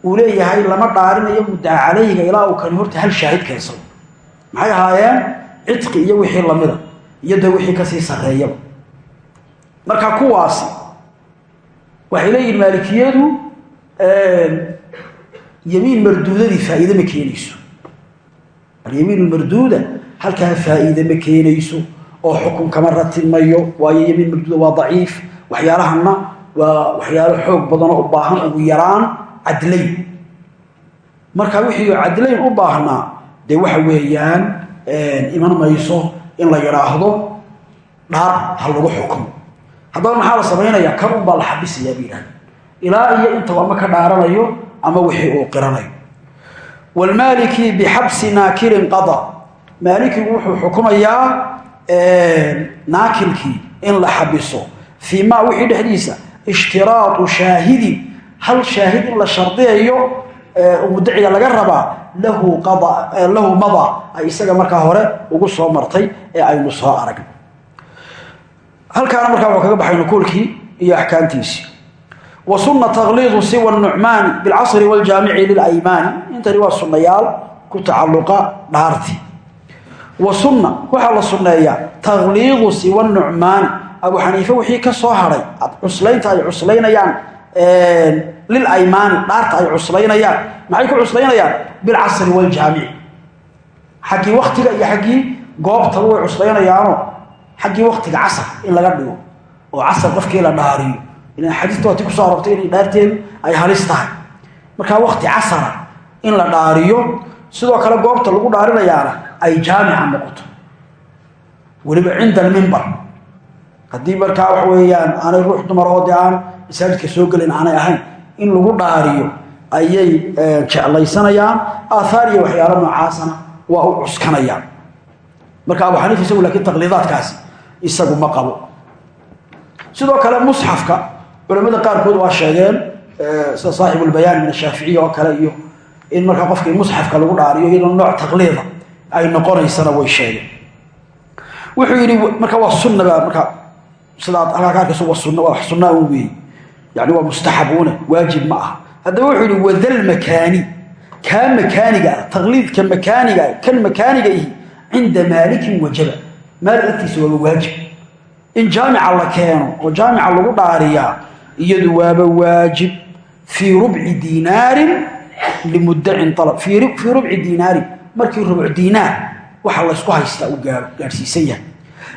uu leeyahay lama dhaarinayo muddaca calayhiga ilaa uu kani horta hal shaahid keensado maxay ahaayeen cidqi iyo wixii lamida iyo de wixii ka sii sarreeyaba marka kuwaasi waxay leeyihiin maalikiyadu yamiin marduudadii faa'iide ma keenayso. Alyamiin marduuda halkaa faa'iide ma keenayso oo xukun kama ratilmayo waayo yamiin marduuda waa daciif waxyaalahana waa waxyaalo xoog badanoo u baahan ugu yaraan cadlayn. Marka wixii cadlayn u baahnaa dee waxa weeyaan iman mayso in la yidhaahdo dhaar ha lagu xukumo haddaba maxaa la samaynayaa? Kan unbaa la xabisayaa ba yidhahda ilaa iyo intaba ama ka dhaaranayo ama wixii uu qiranayo. Wlmaaliki bixabsi naakilin qada. Maalikigu wuxuu xukumayaa naakilkii in la xabiso. Fii maa wixii dhexdiisa ishtiraatu shaahidin hal shaahid in la shardiyayo muddaciga laga rabaa lahu mada ay isaga markaa hore ugu soo martay ee aynu soo aragn halkaana markaa wuxuu kaga baxay nukuulkii iyo axkaamtiisii wa sunna takliidu siwa nucmaani bilcasri wljaamici lilaymaani intani waa sunnayaal ku tacalluqa dhaarti. Wa sunna waxaa la sunneeyaa takliidu siwa nucmaani abu xaniife wixii ka soo hadhay cuslaynta ay cuslaynayaan lilaymaani dhaarta ay cuslaynayaan. Maxay ku cuslaynayaan? Bilcasri wljaamici xaggii waktiga iyo xaggii goobtaba way cuslaynayaano xaggii waktiga casar in laga dhigo oo casar qofkii la dhaariyo ilan xadiista waati ku soo arortay inay dhaarteedu ay halis tahay. Markaa wakti casara in la dhaariyo sidoo kale goobta lagu dhaarinayaana ay jaamica noqoto. Weliba cinda almimbar haddii markaa waxa weeyaan aanay ruux dumar oo dee aan masaajidka soo gelin aanay ahayn in lagu dhaariyo ayay jeclaysanayaan. Aathaar iyo waxyaalo noocaasana waa u cuskanayaan. Marka abu xaniifa isagu laakiin taqliidaadkaasi isagu ma qabo. Sidoo kale musxafka culamada qaarkood waa sheegeen sida saaxibulbayaan min ashaaficiya oo kale iyo in markaa qofkii musxafka lagu dhaariyo iyadoo nooc taqliida ay noqonaysana way sheegeen. Wuxuu yidhi marka waa sunnaba marka sidaad halkaa waa sunna wax sunnaa un weeye yani waa mustaxabuune waajib ma aha. Haddaba wuxuu yihi wadal makaani kaa makaaniga ah taqliidka makaaniga kan makaaniga ihi cinda maalikin wajaba maalik agtiisa waaba waajib. In jaamica la keeno oo jaamica lagu dhaariyaa iyadu waaba waajib fii rubci diinaarin limuddacin alab fii rubci diinaarin markii rubc diinaar waxa laysku haystaa uu gaadhsiisan yahay.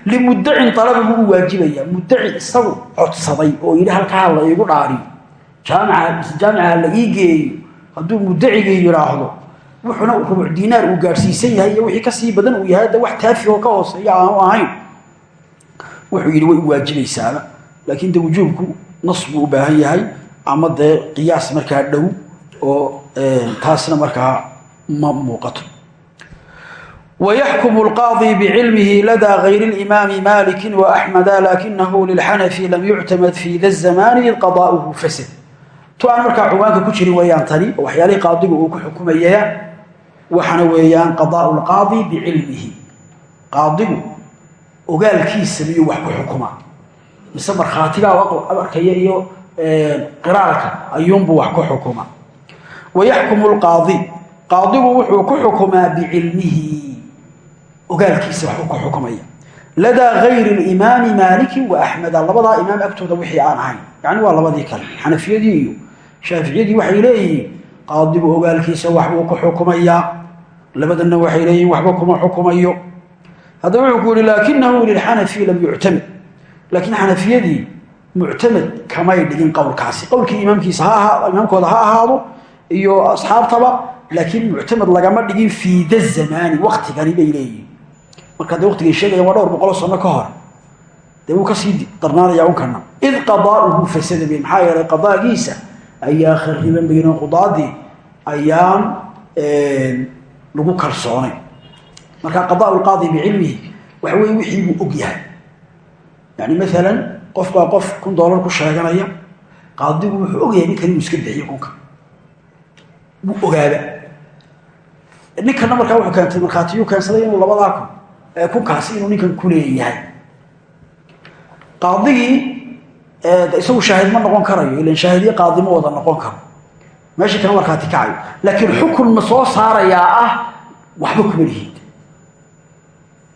Limuddacin alaba buu u waajibayaa. Muddaci isagu codsaday oo yidhi halkaa la iigu dhaariyo. Jaamica la ii geeyo hadduu muddacigii yidhaahdo wuxuuna rubuc diinaar uu gaadhsiisan yahay iyo wixii ka sii badan uu yahay de wax taafi oo ka hooseeya aanu ahayn. Wuxuu yidhi way u waajibaysaaba laakiin de wujuubku nas buu u baahan yahay ama dee qiyaas markaa dhow oo taasna markaa ma muuqato ويحكم القاضي بعلمه لدى غير الإمام مالك وأحمد لكنه للحنفي لم يعتمد في ذا الزمان إذ قضاؤه فسد تو أنا مركا عوانك كجري ويان تاني وحيالي قاضي وكو حكومية وحنا ويان قضاء القاضي بعلمه قاضي وقال كيس سميه وحكو حكومة mise markhaatiga arkaya iyo qiraalka ayuunbuu wax ku xukuma. Wayaxkumu lqaadi qaadigu wuxuu ku xukumaa bicilmihi. Ogaalkiisa waxbuu ku xukumaya. Ladaa gayri limaami maaliki wa axmeda labadaa imaam agtooda wixii aan ahayn. Yani waa labadii kale xanafiyadii iyo shaaficiyadii waxay leeyihiin qaadigu ogaalkiisa waxbuu ku xukumayaa labadanna waxay leeyihiin waxba kuma xukumayo. Haddaba wuxuu ku yihi laakinahu lilxanafi lam yuctamid laakiin xanafiyadii muctamed kamay dhigin qowlkaasi. Qowlkii imaamkiisa imaamkooda ha ahaado iyo asxaabtaba laakiin muctamed lagama dhigin fii da zamaani waktigani bay leeyihiin. Marka de waqtigay sheegayaan waa dhowr boqoloo sano ka hor dee wuu ka sii darnaanaya unkana id qadaauhu fasada bay maxaa yeelay qadaagiisa ayaa khariban bayno qudaadii ayaan lagu kalsoonay. Marka qadaa lqaadi bicilmihi waxa weye wixii buu og yahay yani maalan qof baa qof kun doolar ku sheeganaya qaadigu wuxuu og yahay ninkan inuu iska bixiyo kunka wuu ogaaba ninkana markaa wuxuu keentay markhaatiyuu keensaday inuu labadaa kun kunkaasi inuu ninkan ku leeyahay. Qaadigii isagu shaahid ma noqon karayo ilan shaahidiye qaadi wada noqon karo. Meesha kama markhaati kacayo laakiin xukun ma soo saarayaa ah waxba kuma lihid.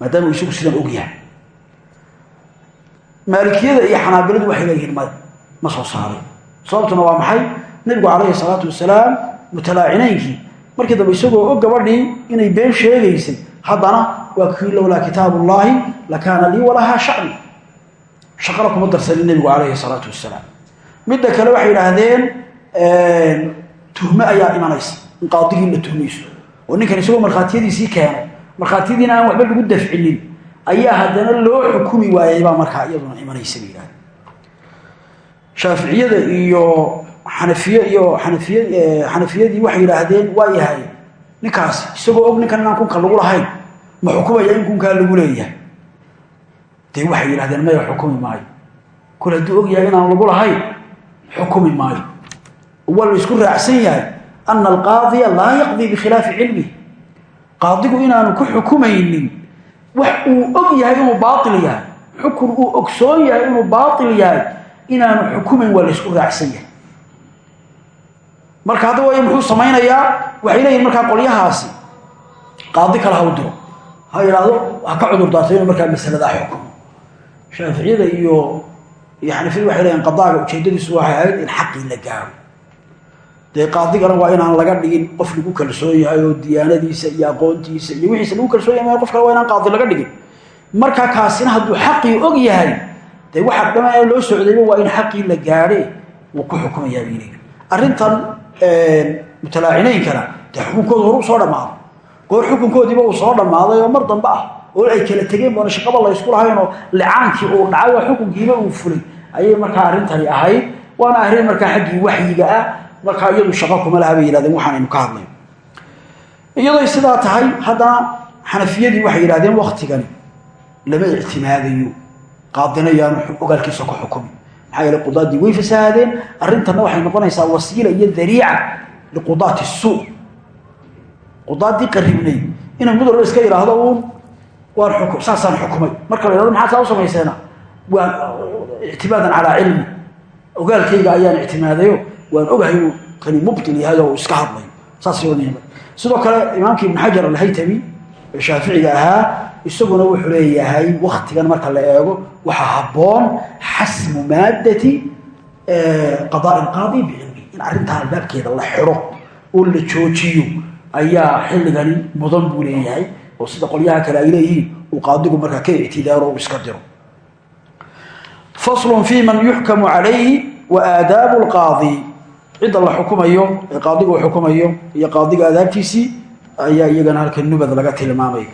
Maadaama uu isagu sidan og yahay maalikiyada iyo xanaabiladu waxay leeyihiin maya ma soo saaray. Sababtuna waa maxay? Nabigu calayhi salaatu wasalaam mutalaacinaynkii markii dambe isagoo og gabadhii inay been sheegaysay haddana waa kii lowlaa kitaab ullaahi lakaana lii walahaa shacbi shaqana kuma darsanin nebigu calayhi salaatu wasalaam. Midda kale waxay yidhaahdeen tuhme ayaa imanaysa in qaadigii la tuhmayso oo ninkan isagoo markhaatiyadiisii keenay markhaatiyadiina aan waxba lagu dafcinin ayaa haddana loo xukumi waayay baa markaa iyaduna imanaysa bay shaaficiyada iyo xanafiye iyo xanafiy xanafiyadii waxay yidhaahdeen waa yahay ninkaasi isagoo og ninkan inaan kunka lagu lahayn ma xukumaya in kunkaa lagu leeyahay. Dee waxay yidhahdeen maya xukumi maayo. Kol hadduu og yahay inaan lagu lahayn xukumi maayo. Waa la isku raacsan yahay ana alqaadiya laa yaqdii bikhilaafi cilmih qaadigu inaanu ku xukumaynin wax uu og yahay inuu baail yahay. Xukun uu ogsoon yahay inuu baail yahay inaanu xukumayn waa la isku raacsan yahay. Marka hadda way muxuu samaynayaa? Waxay leeyihiin markaa qolyahaasi. Qaadi kale ha u diro. Ha yidhaahdo ha ka cudur daarto inuu markaa masaladaa xukumo. Shaaficiyada iyo iyo xanafiyadu waxay qadaaga ujeedadiisu waxay ahayd in xaqii la gaaro dee qaadigana waa inaan laga dhigin qof lagu kalsoon yahay oo diyaanadiisa iyo aqoontiisa iyo wixiisa lagu kalsoon yahay qof kale waa inaan qaadi laga dhigin. Marka kaasina hadduu xaqii og yahay dee waxaa dhammaan loo socdayba waa in xaqii la gaadhe wuu ku xukumayaa leeyihiin arrintan mutalaacinaynkana dee xukunkooda hore u soo dhammaaday goor xukunkoodiiba uu soo dhammaaday oo mar dambe ah oo ay kala tegeen boona shaqaba la ysku lahayn oo licaankii uu dhacay oo xukunkiiba uu fulay. Ayay markaa arrintani ahayd waana arrin markaa xaggii waxyiga ah markaa iyadu shaqo kuma laha bay yihahdeen waxaanaynu ka hadlayn iyadoy sidaa tahay haddana xanafiyadii waxay yidhahdeen waktigani lama ictimaadayo. Qaadina yaanu ogaalkiisa ku xukumi maxaa yeele qudaadii way fasahaadeen arrintanna waxay noqonaysaa wasiila iyo dariica liqudaati suu. Qudaadii qaribnay inuu mid walba iska yidhaahdo uun waan saasaan xukumay. Marka la yhahdo maxaa saa u samayseena? Waan ictimaadan calaa cilmi. Ogaalkayga ayaan ictimaadayo waan ogahay inuu kani mubtil yahay oo iska hadlayo saasay ohanaya sidoo kale imaamkii ibn xajar alhaytami ee shaaficiga ahaa isaguna wuxuu leeyahay waktigan marka la eego waxaa habboon xasmu maaddati qadaa ilqaadi bicilmi in arrintaa albaabkeeda la xiro oo la joojiyo ayaa xilligani mudan buu leeyahay. Oo sida qolyaha kale ay leeyihiin uu qaadigu markaa ka ictidaaro uu iska diro. Faslun fi man yuxkamu calayhi wa aadaabu cidda la xukumayo ee qaadiga uu xukumayo iyo qaadiga aadaabtiisii ayaa iyagana halka nubad laga tilmaamay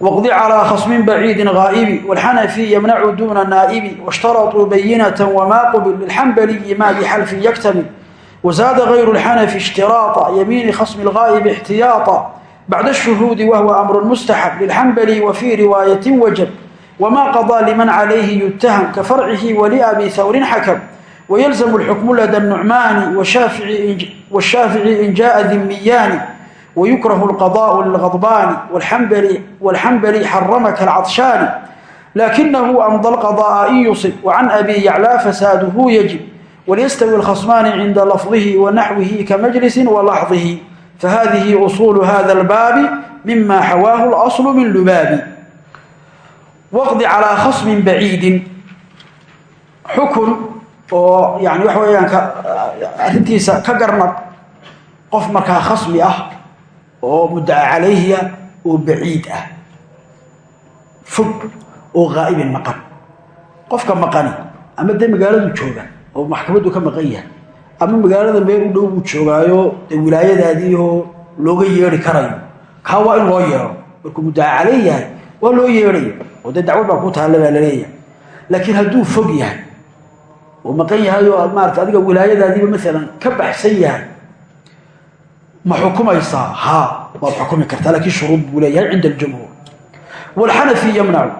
waqdi calىa khasmin baciidi gaa'ibi wاlxanafi ymnacu duna naa'ibi wاshtarطuu bayinة wma qbil lilxambaliyi ma bxalfin yaktamil وزاد غير الحنف اشتراط يمين خصم الغائب احتياطا بعد الشهود وهو أمر مستحب للحنبلي وفي رواية وجب وما قضى لمن عليه يتهم كفرعه ولأبي ثور حكم ويلزم الحكم لدى النعمان والشافعي, والشافعي إن جاء ذميان ويكره القضاء للغضبان والحنبلي, والحنبلي حرمك العطشان لكنه أمضى القضاء إن يصب وعن أبي يعلى فساده يجب وليستوي الخصمان عند لفظه ونحوه كمجلس ولحظه فهذه أصول هذا الباب مما حواه الأصل من لباب وقض على خصم بعيد حكم oo yani waxa weeyaan arrintiisa ka garnaq qof markaa khasmi ah oo muddaca calayhiya oo baciid ah. Fog oo haa'ibin maqan. Qofka maqani ama dee magaaladu jooga oo maxkamaddu ka maqan yahay ama magaalada meel u dhow buu joogaayo dee wilaayadaadiioo looga yeedhi karayo kaa waa in loo yeedho. Markuu muddaca caley yahay waa loo yeedhaya oo dee dacwad baa ku taalla baa la leeyahay laakiin hadduu fog yahay oo maqan yahay oo maarata adiga wilaayadaadiiba maalan ka baxsan yahay ma xukumaysaa? Haa waad xukumi kartaa laakiin shuruud buu leeyahay cinda aljumhuur. Waalxanafi yamnacu.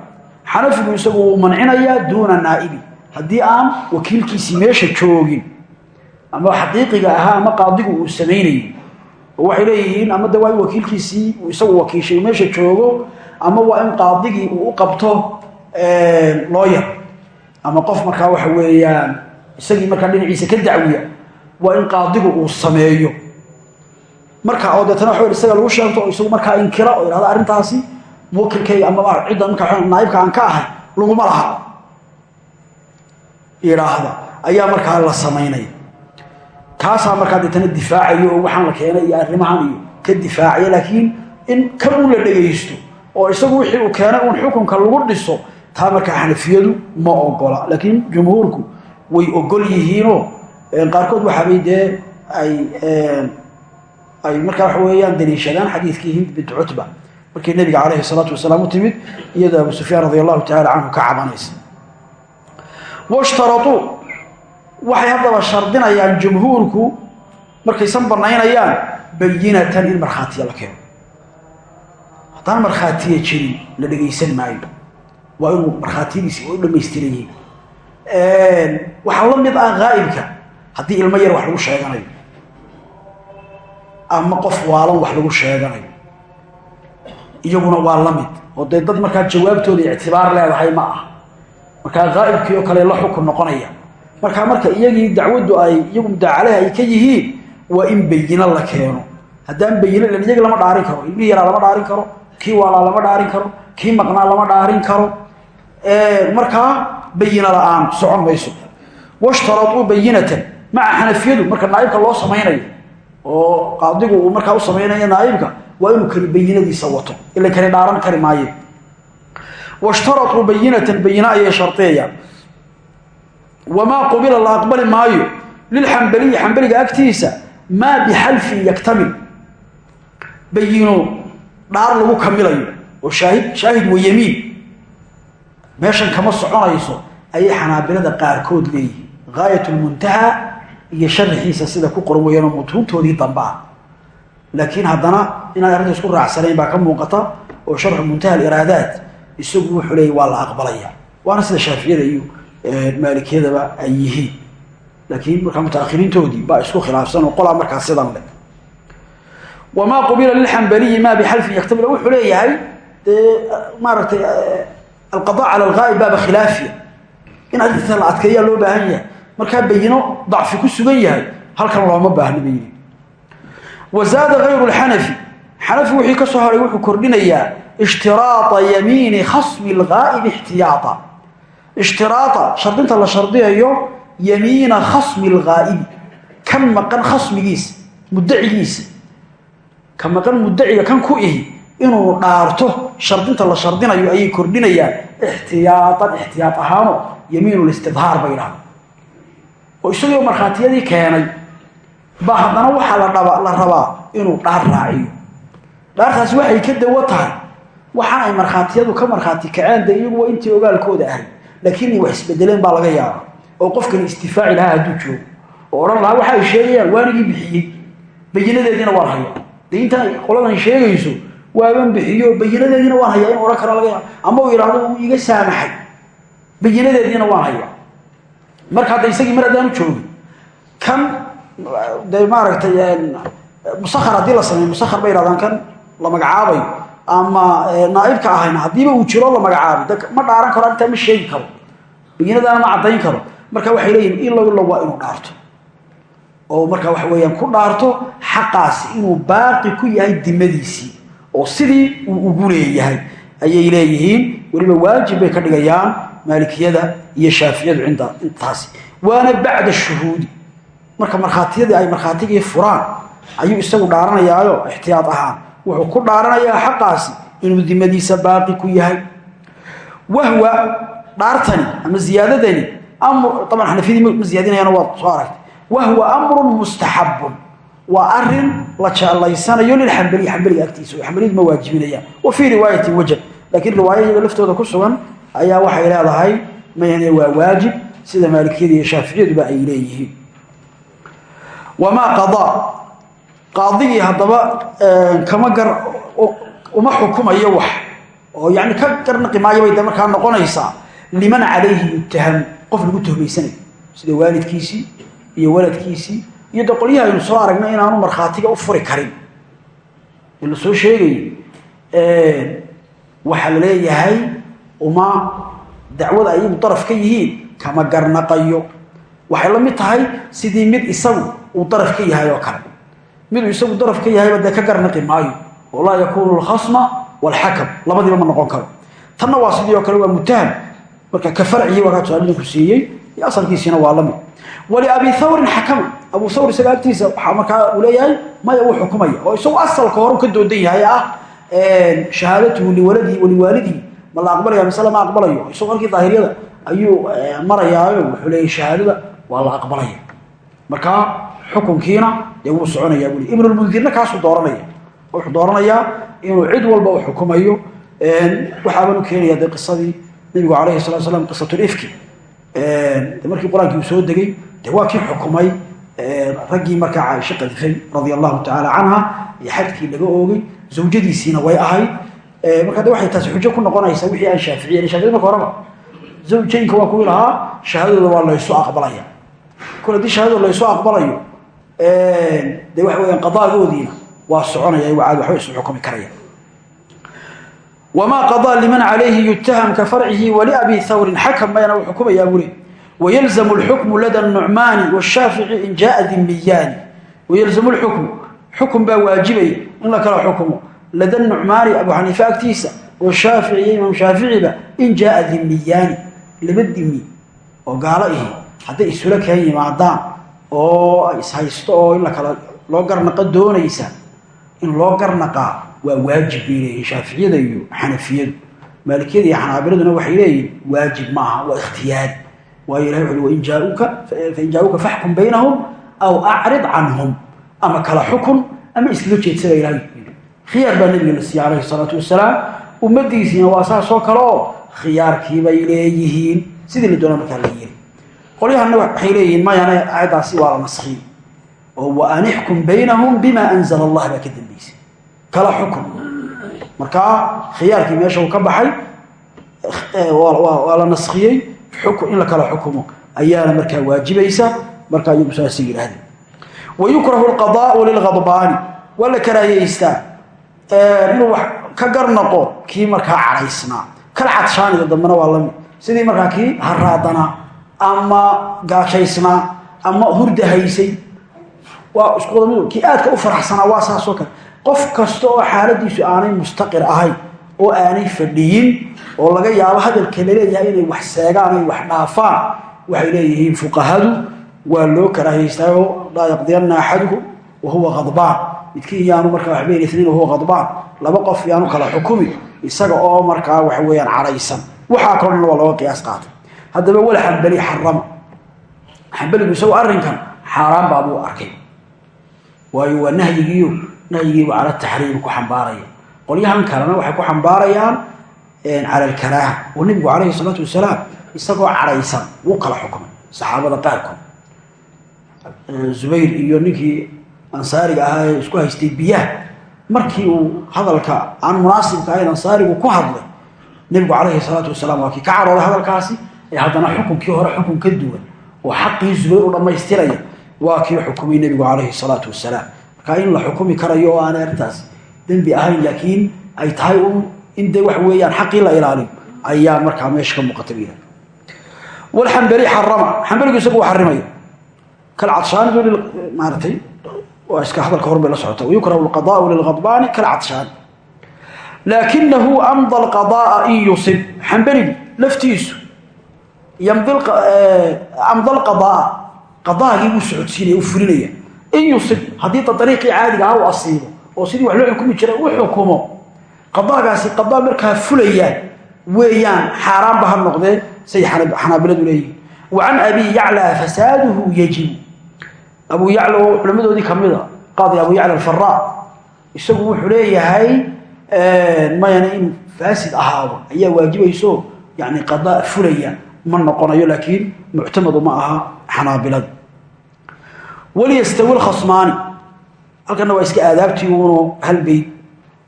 Xanafigu isagu wuu mancinayaa duuna naa'ibi. Haddii aan wakiilkiisii meesha joogin ama xaqiiqiga ahaa ama qaadigu uu samaynayo oo waxay leeyihiin ama de waa in wakiilkiisii uu isagu wakiishay meesha joogo ama waa in qaadigii uu u qabto looyar ama qof markaa waxa weeyaan isagii markaa dhinaciisa ka dacwiya waa in qaadigu uu sameeyo. Marka oo deetana waxa isaga lagu sheegto oo isagu markaa inkira oo yidhahda arrintaasi muwakilkayga ama cidda markaa naaibka aan ka ahay laguma laha. Yidhaahda ayaa markaa la samaynaya kaasaa markaa deetana difaacayo oo waxaan la keenay iyo arrimahan iyo ka difaacaya laakiin in kan un la dhegaysto oo isagu wixii uu keenay uun xukunka lagu dhiso taa markaa xanafiyadu ma ogola laakiin jumhuurku way ogol yihiinoo qaarkood waxaabay dee ay markaa waxa weeyaan daliishadaan xadiidkii hind bint cutba markii nabiga calayhi salaatu wasalaam u timid iyadoo abu sufyaan radi allahu tacala canhu ka cabanaysa. Washtaratuu waxay haddaba shardinayaan jumhuurku markaysan banaynayaan bayinatan in markhaatiya la keeno. Haddaan markhaatiya jirin la dhegaysan maayo waa inuu markhaatiyadiisi u dhamaystiran yihiin waxaa la mid ah haa'ibka haddii ilmo yar wax lagu sheeganayo ama qof waalan wax lagu sheeganayo iyaguna waa la mid. Oo dee dad markaa jawaabtooda ictibaar leedahay ma ah markaa haa'ibkii oo kale la xukun noqonaya. Markaa marka iyagii dacwaddu ay iyagu mudaacaleh ay ka yihiin waa in bayino la keeno. Haddaan bayino ilan iyagii lama dhaarin karo. Ilmihii yaraa lama dhaarin karo. Kii waalaa lama dhaarin karo. Kii maqnaa lama dhaarin karo markaa bayino la'aan socon mayso. Washtaratuu bayinatan maca xanafiyadu marka naaibka loo samaynayo oo qaadigu uu markaa u samaynayo waa inuu kani bayinadiisa wato ila kani dhaaran kari maaye washtaratuu bayinatan bayina ayay shardiyayaan wamaa qubila la aqbali maayo lilxambaliyi xambaliga agtiisa maa bixalfin yaktamil. Bayino dhaar lagu kamilayo oo shaahid wayamiin meeshan kama soconayso ayay xanaabilada qaarkood leeyihiin gaayat lmuntaha iyo sharaxiisa sida ku qoran weyaanoo mutuuntoodii dambe ah. Laakiin haddana inaan arrinta isku raacsanayn baa ka muuqata oo sharxu muntaha aliraadaat isagu wuxuu leeyay waa la aqbalaya. Waana sida shaaficiyada iyo maalikiyadaba ay yihiin. Laakiin markaa mutaakhiriintoodii baa isku khilaafsan oo qolaa markaa sidan leh. Wamaa qubila lilxambaliyi maa bixalfin yaktamil wuxuu leeyahay dee maaragtay alqada cala alghaa'ib baaba khilaafiya in arrinta la adkeeyaa loo baahan yahay markaa bayino dacfi ku sugan yahay halkan looma baahna ba yidhi wazaada hayru lxanafi xanafi wixii ka soo haray wuxuu kordhinayaa ishtiraaa yamiini khasmi lgaa'ibi ixtiyaaa ishtiraaa shardinta la shardiyayo yamiina khasmi lgaa'ibi kan maqan khasmigiisa mudacigiisa ka maqan mudaciga kan ku inuu dhaarto shardinta la shardinayo ayay kordhinayaan. Ixtiyaaan ixtiyaa ahaano yamiinulistidhaar bay dhaha oo isagoo markhaatiyadii keenay ba haddana waxaa la rabaa inuu dhaar raaciyo. Dhaartaasi waxay ka dawo tahay. Waxaan ay markhaatiyadu ka markhaati kaceen de iyagu waa intii ogaalkooda ahay. Laakiin wax isbedeleen baa laga yaaba oo qofkani istifaaci lahaa hadduu joogo. Oo odhan lahaa waxa ay sheegayaan waanigii bixiyey. Bayinadeediina waan haya de intaan qoladan sheegayso waaban bixiyo bayinadeediina waan hayaa in odhan kara laga yaaba. Ama uu yidhaahdo uu iga saamaxay. Bayinadeediina waan hayaa. Marka hadda isagii mar haddaanu joogin kan de maaragtay musahar haddii la sameeyo musahar bay yidhahdaan kan la magacaabayo. Ama naaibka ahayna haddiiba uu jiro la magacaabay ma dhaaran karo arrintaa ma sheegi karo. Bayinadaana ma caddayn karo. Marka waxay leeyihiin in lagu waa inuu dhaarto. Oo marka waxa weeyaan ku dhaarto xaqaasi inuu baaqi ku yahay dimadiisii oo sidii uu ugu leeyahay ayay leeyihiin. Weliba waajib bay ka dhigayaan maalikiyada iyo shaaficiyadu cinda intaasi. Waana bacda shuhuudi. Marka markhaatiyadii ay markhaatigii furaan ayuu isagu dhaaranayaayo ixtiyaad ahaan. Wuxuu ku dhaaranayaa xaqaasi inuu dimadiisa baaqi ku yahay. Wahwa dhaartani ama ziyaadadani aban xanafiyadii ma ziyaadinayaan waad soo aragtay. Wahwa amrun mustaxabun waa arrin la jeclaysanayo lilxambaliy xambaliga agtiisa oo xambaliyadu ma waajibinayaan wa fii riwaayatin wajab laakiin riwaaya iyaga laftooda ku sugan ayaa waxay leedahay mayane waa waajib sida maalikiyada iyo shaaficiyaduba ay leeyihiin. Wamaa qadaa qaadigii haddaba kama gar uma xukumayo wax. Oo yani ka garnaqi maayo bay de markaa noqonaysaa. Liman calayhi yutahamu qof lagu tuhmaysanayo sida waalidkiisii iyo waladkiisii iyo de qolyaha aynu soo aragnay inaanu markhaatiga u furi karin. Soo sheegayo waxaa la leeyahay uma dacwada ay iyagu daraf ka yihiin kama garnaqayo. Waxay la mid tahay sidii mid isagu uu daraf ka yahay oo kale. Miduu isagu daraf ka yahayba dee ka garnaqi maayo. Oo laa yakuunu alkhasma waalxakam labadiiba ma noqon karo. Tanna waa sidii oo kale waa mutaham. Marka ka farciyi waa kaa tusaale ku siiyey iyo asalkiisiina waa la mid. Waliabi thawrin xakama abu thawr isaga agtiisa waxaa markaa uu leeyahay maya uu xukumaya oo isagu asalka hore u ka doodan yahay ah shahaadatuhu liwaladihi waliwaalidihi ma la aqbalaya mise lama aqbalayo? Isagoo halkii daahiriyada ayuu marayaayo wuxuu leeyahy shahaadada waa la aqbalaya. Markaa xukunkiina dee wuu soconayaa buli ibnulmundirna kaasuu dooranaya. Wuxuu dooranayaa inuu cid walba u xukumayo waxaabanu keenaya dee qisadii nabigu calayhi salatu slam qisatulifki de markii qur'aankii uu soo degay de waa kii xukumay raggii markaa caaisho qadifay radia allahu tacaala canha iyo xadkii laga oogay zawjadiisiina way ahayd. Marka de waxay taasi xujo ku noqonaysaa wixii aan shaaficiyen shaficiyad marka horeba zawjayinka waa kuwii lahaa shahaadadooda waa laysu aqbalaya. Kul haddii shahaadada laysu aqbalayo de waxa weyaan qadaagoodiina waa soconaya wacaad waxba isu xukumi karaya wmaa qadaa liman calayhi yutaham ka farcihi waliabi hawrin xakam mayana u xukumayaa bule wayalzamu lxukmu lada nucmaani washaafici in jaaa dimiyaani wayalzamu lxukmu xukun baa waajibaya in la kala xukumo lada nucmaani abu xaniife agtiisa washaafici iyo imaam shaaficiba in jaaa dimiyaani laba dimi oo gaalo ihi hadday isula keen yimaadaan oo ay ishaysto oo in lakala loo garnaqa doonaysa in loo garnaqaa waa waajib bay leeyihiin shaaficiyada iyo xanafiyadu maalikiyada iyo xanaabiladuna waxay leeyihiin waajib maaha waa ikhtiyaari waayo ilahi wuxu jaauka fain jaa-uuka faxkum baynahum aw acrid canhum. Ama kala xukun ama iskaga jeedsada ilahay khiyaar baa nabiga la siiyey calayhi salaatu wasalaam ummadiisiina waa saasoo kale oo khiyaarkiibay leeyihiin. Sidii la doona markaa la yiri. Qolyahana waxay leeyihiin mayane aayaddaasi waa la naskhiy oo wa an ixkum baynahum bima anzala allah baa ka dambeysay kala xukun. Markaa khiyaarkii meesha uu ka baxay waa la naskiyey in la kala xukumo. Ayaana markaa waajibaysa markaa iyagu saasay yidhaahdeen wayukrahu alqadaau lilghadbaani waa la karaahiyeystaa inuu wax ka garnaqo kii markaa cadhaysnaa kala cadshaaniga dambena waa la mid sidii markaa kii haraadanaa ama gaajaysnaa ama hurda haysay waa mid kii aadka u faraxsanaa waa saasoo kale qof kasta oo xaaladiisu aanay mustaqir ahayn oo aanay fadhiyin oo laga yaabo hadalka la leeyahay inay wax seegaan ay wax dhaafaan waxay leeyihiin fuqahadu waa loo karaahaystaayo laa yaqdiyanna axadukum wahuwa khadbaan midkii iyaanu markaa waxbayn itniin wahuwa khadbaan laba qof iyaanu kala xukumi isaga oo markaa waxa weeyaan cadhaysan waxaa dhan waa looga qiyaas qaatay haddaba wal xambali xarama. Xambaligu isagu arrinkan xaaraan baabuu arkay. Waayo waa nahyigiiyo nahyigiibu cala taxriimi ku xambaaraya qolyahan kalena waxay ku xambaarayaan cala alkaraaha oo nebigu calayhi salaatu wasalaam isagoo cadhaysan wuu kala xukumay saxaabada qaarkood. Zubayr iyo ninkii ansaariga ahaa ee isku haystay biyaha markii uu hadalka aan munaasibka ahayn ansaarigu ku hadlay nebigu calayhi salaatu wasalaam waa kii ka cadhooday hadalkaasi ee haddana xukunkii hore xukun ka duwan oo xaqii zubayr u waa kii xukumay nebigu calayhi salaatu wasalaam marka in la xukumi karayo oo aanay arrintaas dembi ahayn laakiin ay tahay un in dee wax weeyaan xaqii la ilaaliyo ayaa markaa meesha ka muuqata bu yidhahda walxambali xarama xambaligu isagu waa xarimaya kalcadshaan maaratay waa iska hadalka hor bay la socota wayukrahu alqadaau lilghadbaani kalcadshaan laakinahu amda alqadaaa in yusib xambaligu laftiisu amda alqadaa qadaagii buu socodsiinaya u fulinaya in yusib haddii dariiqii caadiga aha u asiibo oo sidii wax loo xukumi jiray u xukumo qadaagaasi qadaa markaa fulayaan weeyaan xaaraanba ha noqdeen say xanaabiladu leeyihiin wa can abi yaclaa fasaaduhu yajibu. Abu yacla oo culammadoodii kamida qaadi abu yacla alfaraa isagu wuxuu leeyahay mayana in faasid ahaado ayaa waajibayso yani qadaa fulaya ma noqonayo laakiin muctamadu ma aha xanaabilada walyastawi lkhasmaani halkana waa iska aadaabtii uunu hal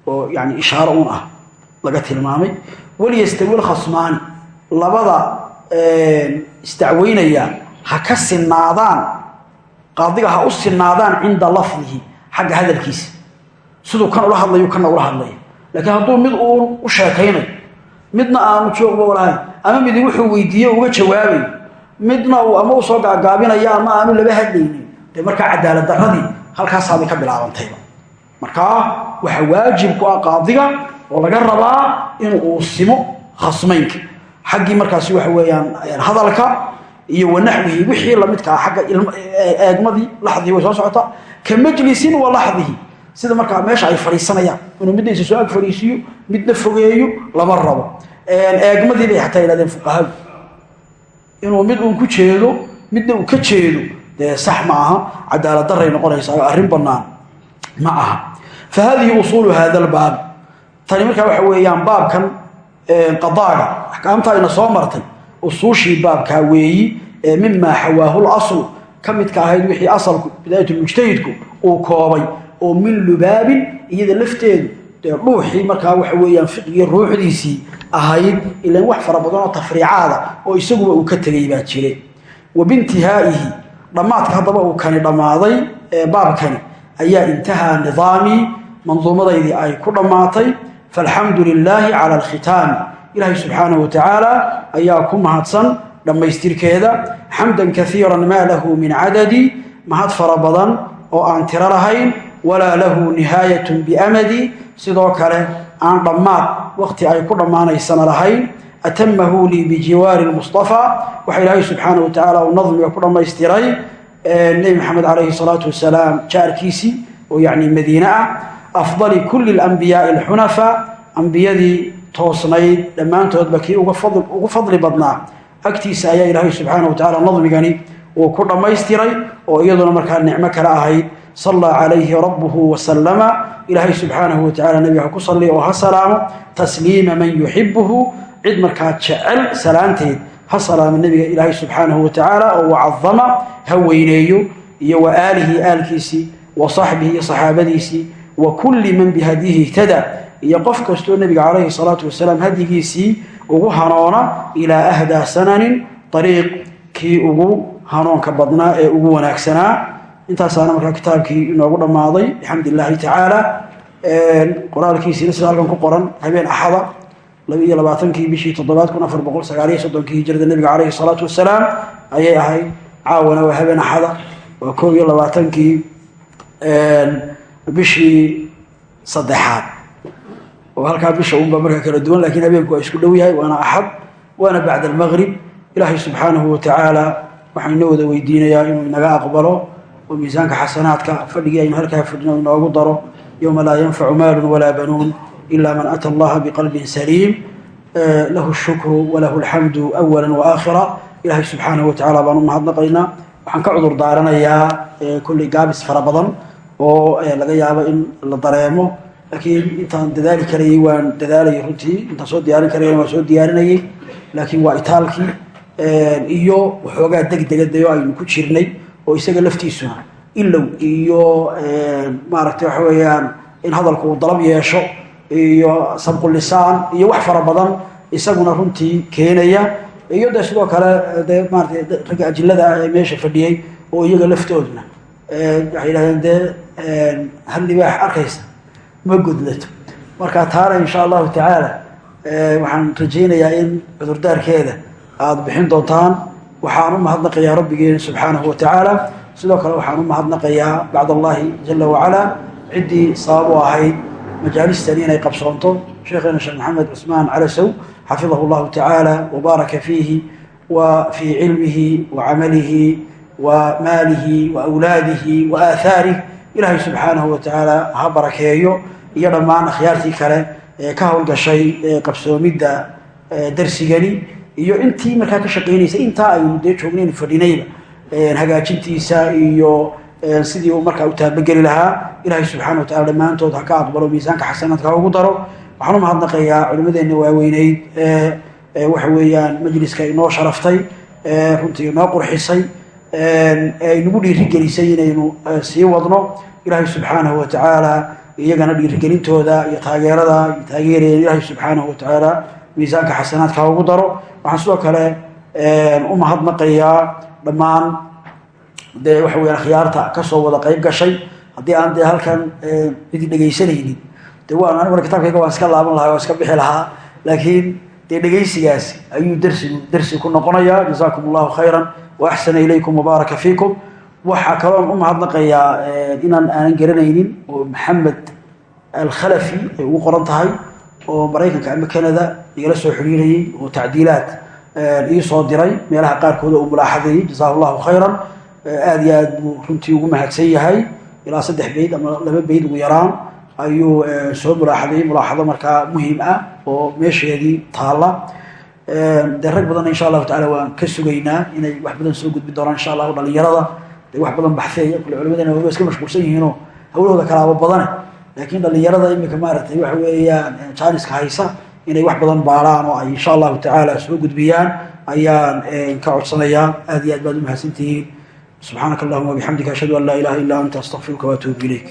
oo yani ishaaro un ah laga tilmaamay. Walyastawi lkhasmaani labada isdacweynaya ha ka sinaadaan qaadiga ha u sinaadaan cinda lafdihi xagga hadalkiisa. Siduu kan ula hadlayo kana ula hadlaya laakiin hadduu mid uun u sheekaynayo midna aanu joogba walahayn ama midi wuxuu weydiiye uga jawaabayo midna uu ama u soo gaagaabinaya ama aanu laba hadlaynin dee markaa cadaalad daradii halkaasaabay ka bilaabantayba markaa waxaa waajib ku ah qaadiga oo laga rabaa in uu simo khasmaynka. Xaggii markaasi waxa weeyaan hadalka iyo wanaxwihi wixii lamidkaa agga eegmadii laxdii way soo socotaa ka majlisin wa laxdihi sida markaa meesha ay fadhiisanayaan inuu midna isa ag fadhiisiiyo midna fogeeyo lama rabo. Eegmadii bay xataa yidhahdeen fuqahadu inuu mid uun ku jeedo midna uu ka jeedo dee sax ma aha cadaalad daray noqonaysaa arrin bannaan ma aha. Fa hadihi usuulu hada albaab tani markaa waxa weeyaan baabkan qadaaga axkaamta ayna soo martay usuushii baabkaa weeyi ee mimaa xawaahu laslu ka midka ahayd wixii asalku bidaayatulmujtahidku uu koobay oo min lubaabin iyada lafteedu dee dhuuxii markaa waxa weeyaan fiqigii ruuxdiisii ahayd ilan wax fara badan oo tafriicaada oo isaguba uu ka tegay baa biintihaa'ihi dhammaadka haddaba uu kani dhammaaday ee baabkani ayaa intahaa nidaamii manduumadaydii ay ku dhammaatay faalxamdu lilaahi cala alkhitaami ilaahay subxaanahu watacaala ayaa ku mahadsan dhammaystirkeeda. Xamdan kaiiran maa lahu min cadadi. Mahad fara badan oo aan tiro lahayn. Walaa lahu nihaayatun biamadi. Sidoo kale aan dhammaad wakhti ay ku dhammaanaysana lahayn atamahu lii bijiwaari lmustafaa waxa ilaahay subxaanahu watacaala uu nadmiga ku dhammaystiray nebi maxamed calayhi salaatu wasalaam jaarkiisii oo yacni madiine ah afdali kulli alambiyaai alxunafaa ambiyadii toosnayd dhammaantoodba kii ugu fadli badnaa agtiisa ayaa ilaahay subxaanahu watacaala nadmigani uu ku dhammaystiray oo iyaduna markaa nicmo kale ahayd sallaa calayhi rabbuhu wasalama ilaahay subxaanahu watacaala nebiga ha ku salliya oo ha salaamo tasliima man yuxibuhu cid markaa jecel salaanteed ha salaamo nebiga ilaahay subxaanahu watacaala oo wacadama ha weyneeyo iyo wa aalihi aalkiisii wa saxbihi iyo saxaabadiisii wa kulli man bihadihi ihtada iyo qof kastoo nebiga calayhi salaatu wasalaam hadyigiisii ugu hanoona ilaa ahdaa sananin ariiq kii ugu hanuunka badnaa ee ugu wanaagsanaa. Intaasaana markaa kitaabkii inoogu dhammaaday bixamdi illaahi tacaala qoraalkiisiina sida halkan ku qoran habeen axada labiiyo labaatankii bishii toddobaad kun afar boqol sagaaliyo soddonkii hijrada nebiga calayhi salaatu wasalaam ayay ahayd caawana waa habeen axada waa koob iyo labaatankii bishii saddexaad. Oo halkaa bisha unba marka kala duwan lakiin habeenku waa isku dhow yahay waana axad waana bacda almaqrib ilaahay subxaanahu watacaala waxaan inoo wada weydiinayaa inuu inaga aqbalo oo miisaanka xasanaadka fadhigii aynu halkaa fadhino inoogu daro yowma laa yanfacu maalun walaa banuun ila man ata allaha biqalbin saliim lahu shukru walahu alxamdu awala waaaakhira ilaahay subxaanahu watacaala baan u mahadnaqaynaa waxaan ka cudur daaranayaa kolley gaabis fara oo laga yaabo in la dareemo laakiin intaan dadaali karayay waan dadaalayay runtii intaan soo diyaarin karaya waan soo diyaarinayay laakiin waa itaalkii iyo waxoogaa degdegadayo aynu ku jirnay oo isaga laftiisuna ilow iyo maaragtay waxa weeyaan in hadalku uu dalab yeesho iyo sabqulisaan iyo wax fara badan isaguna runtii keenaya. Iyo de sidoo kale de maarata ragga ajilada ah ee meesha fadhiyey oo iyaga laftooduna waxay yidhahdeen dee hal arkaysa ma gudlato marka taana insha allahu tacaala waxaan rajaynayaa in cudurdaarkeeda aada bixin doontaan. Waxaan u mahadnaqayaa rabbigeena subxaanahu watacaala sidoo kale waxaan u mahadnaqayaa bacd allahi jala wacala ciddii sabab u ahayd majaalistani inay qabsoonto sheekheena sheekh maxamed cusmaan calasow xafidahu llahu tacaala wabaaraka fiihi wa fii cilmihi wa camalihi wa maalihi wa awlaadihi wa aahaarih ilaahay subxaanahu watacaala ha barakeeyo iyo dhammaan akhyaartii kale ka howlgashay qabsoomidda darsigani iyo intii markaa ka shaqaynaysay intaa aynu dee joognayn fadhinayba hagaajintiisa iyo sidii uu markaa u taabageli lahaa ilaahay subxana watacala dhammaantood ha ka aqbalo miisaanka xasanaadka ha ugu daro. Waxaan u mahadnaqayaa culimmadeenna waaweyneyd ee waxa weeyaan majliska inoo sharaftay runtii inoo qurxisay ee dhiirigelisay inaynu sii wadno. Ilaahay subxaanahu watacaala iyagana dhiirigelintooda iyo taageerada iyo taageerayeen ilaahay subxaanahu watacaala miisaanka xasanaadka ha ugu daro. Waxaan sidoo kale u mahadnaqayaa dhammaan dee waxa weyaan khiyaarta ka soo wada qayb gashay. Haddii aan dee halkan cidi dhegaysanaynin de waan aniguna kitaabkayga waan iska laaban lahaa waan iska bixi lahaa. Laakiin dee dhegaysigaasi ayuu darsigu darsi ku noqonayaa jazaakum allahu khayran wa axsana ilaykum wabaaraka fiikum. Waxaa kaloon u mahadnaqayaa inaan aanan garanaynin oo maxamed alkhalafi ay ugu qoran tahay oo maraykanka ama canada igala soo xiriirayey oo tacdiilaad ii soo diray. Meelaha qaarkooda uu mulaaxadeeyey jazahu llahu khayran aada iyo aad buu runtii ugu mahadsan yahay. Ilaa saddex bayd ama laba bayd ugu yaraan ayuu soo mulaaxadeeyey mulaaxado markaa muhiim ah oo meesheedii taalla. Dee rag badanna insha allahu tacala waan ka sugaynaa inay wax badan soo gudbi doonaan insha allahu dhalinyarada dee wax badan baxseeya kule culimadena waba iska mashquulsan yihiinoo hawlahooda kalaaba badane. Laakiin dhalinyarada imika maaragtay waxa weeyaan jaaniska haysa inay wax badan baaraan oo ay insha allahu tacaala soo gudbiyaan ayaan ka codsanayaa aad iyo aad baad umahadsantihiin subxaanaka allahuma wabixamdika ashhadu an laa ilaha illa anta astaqfiruka waatuubu ilayk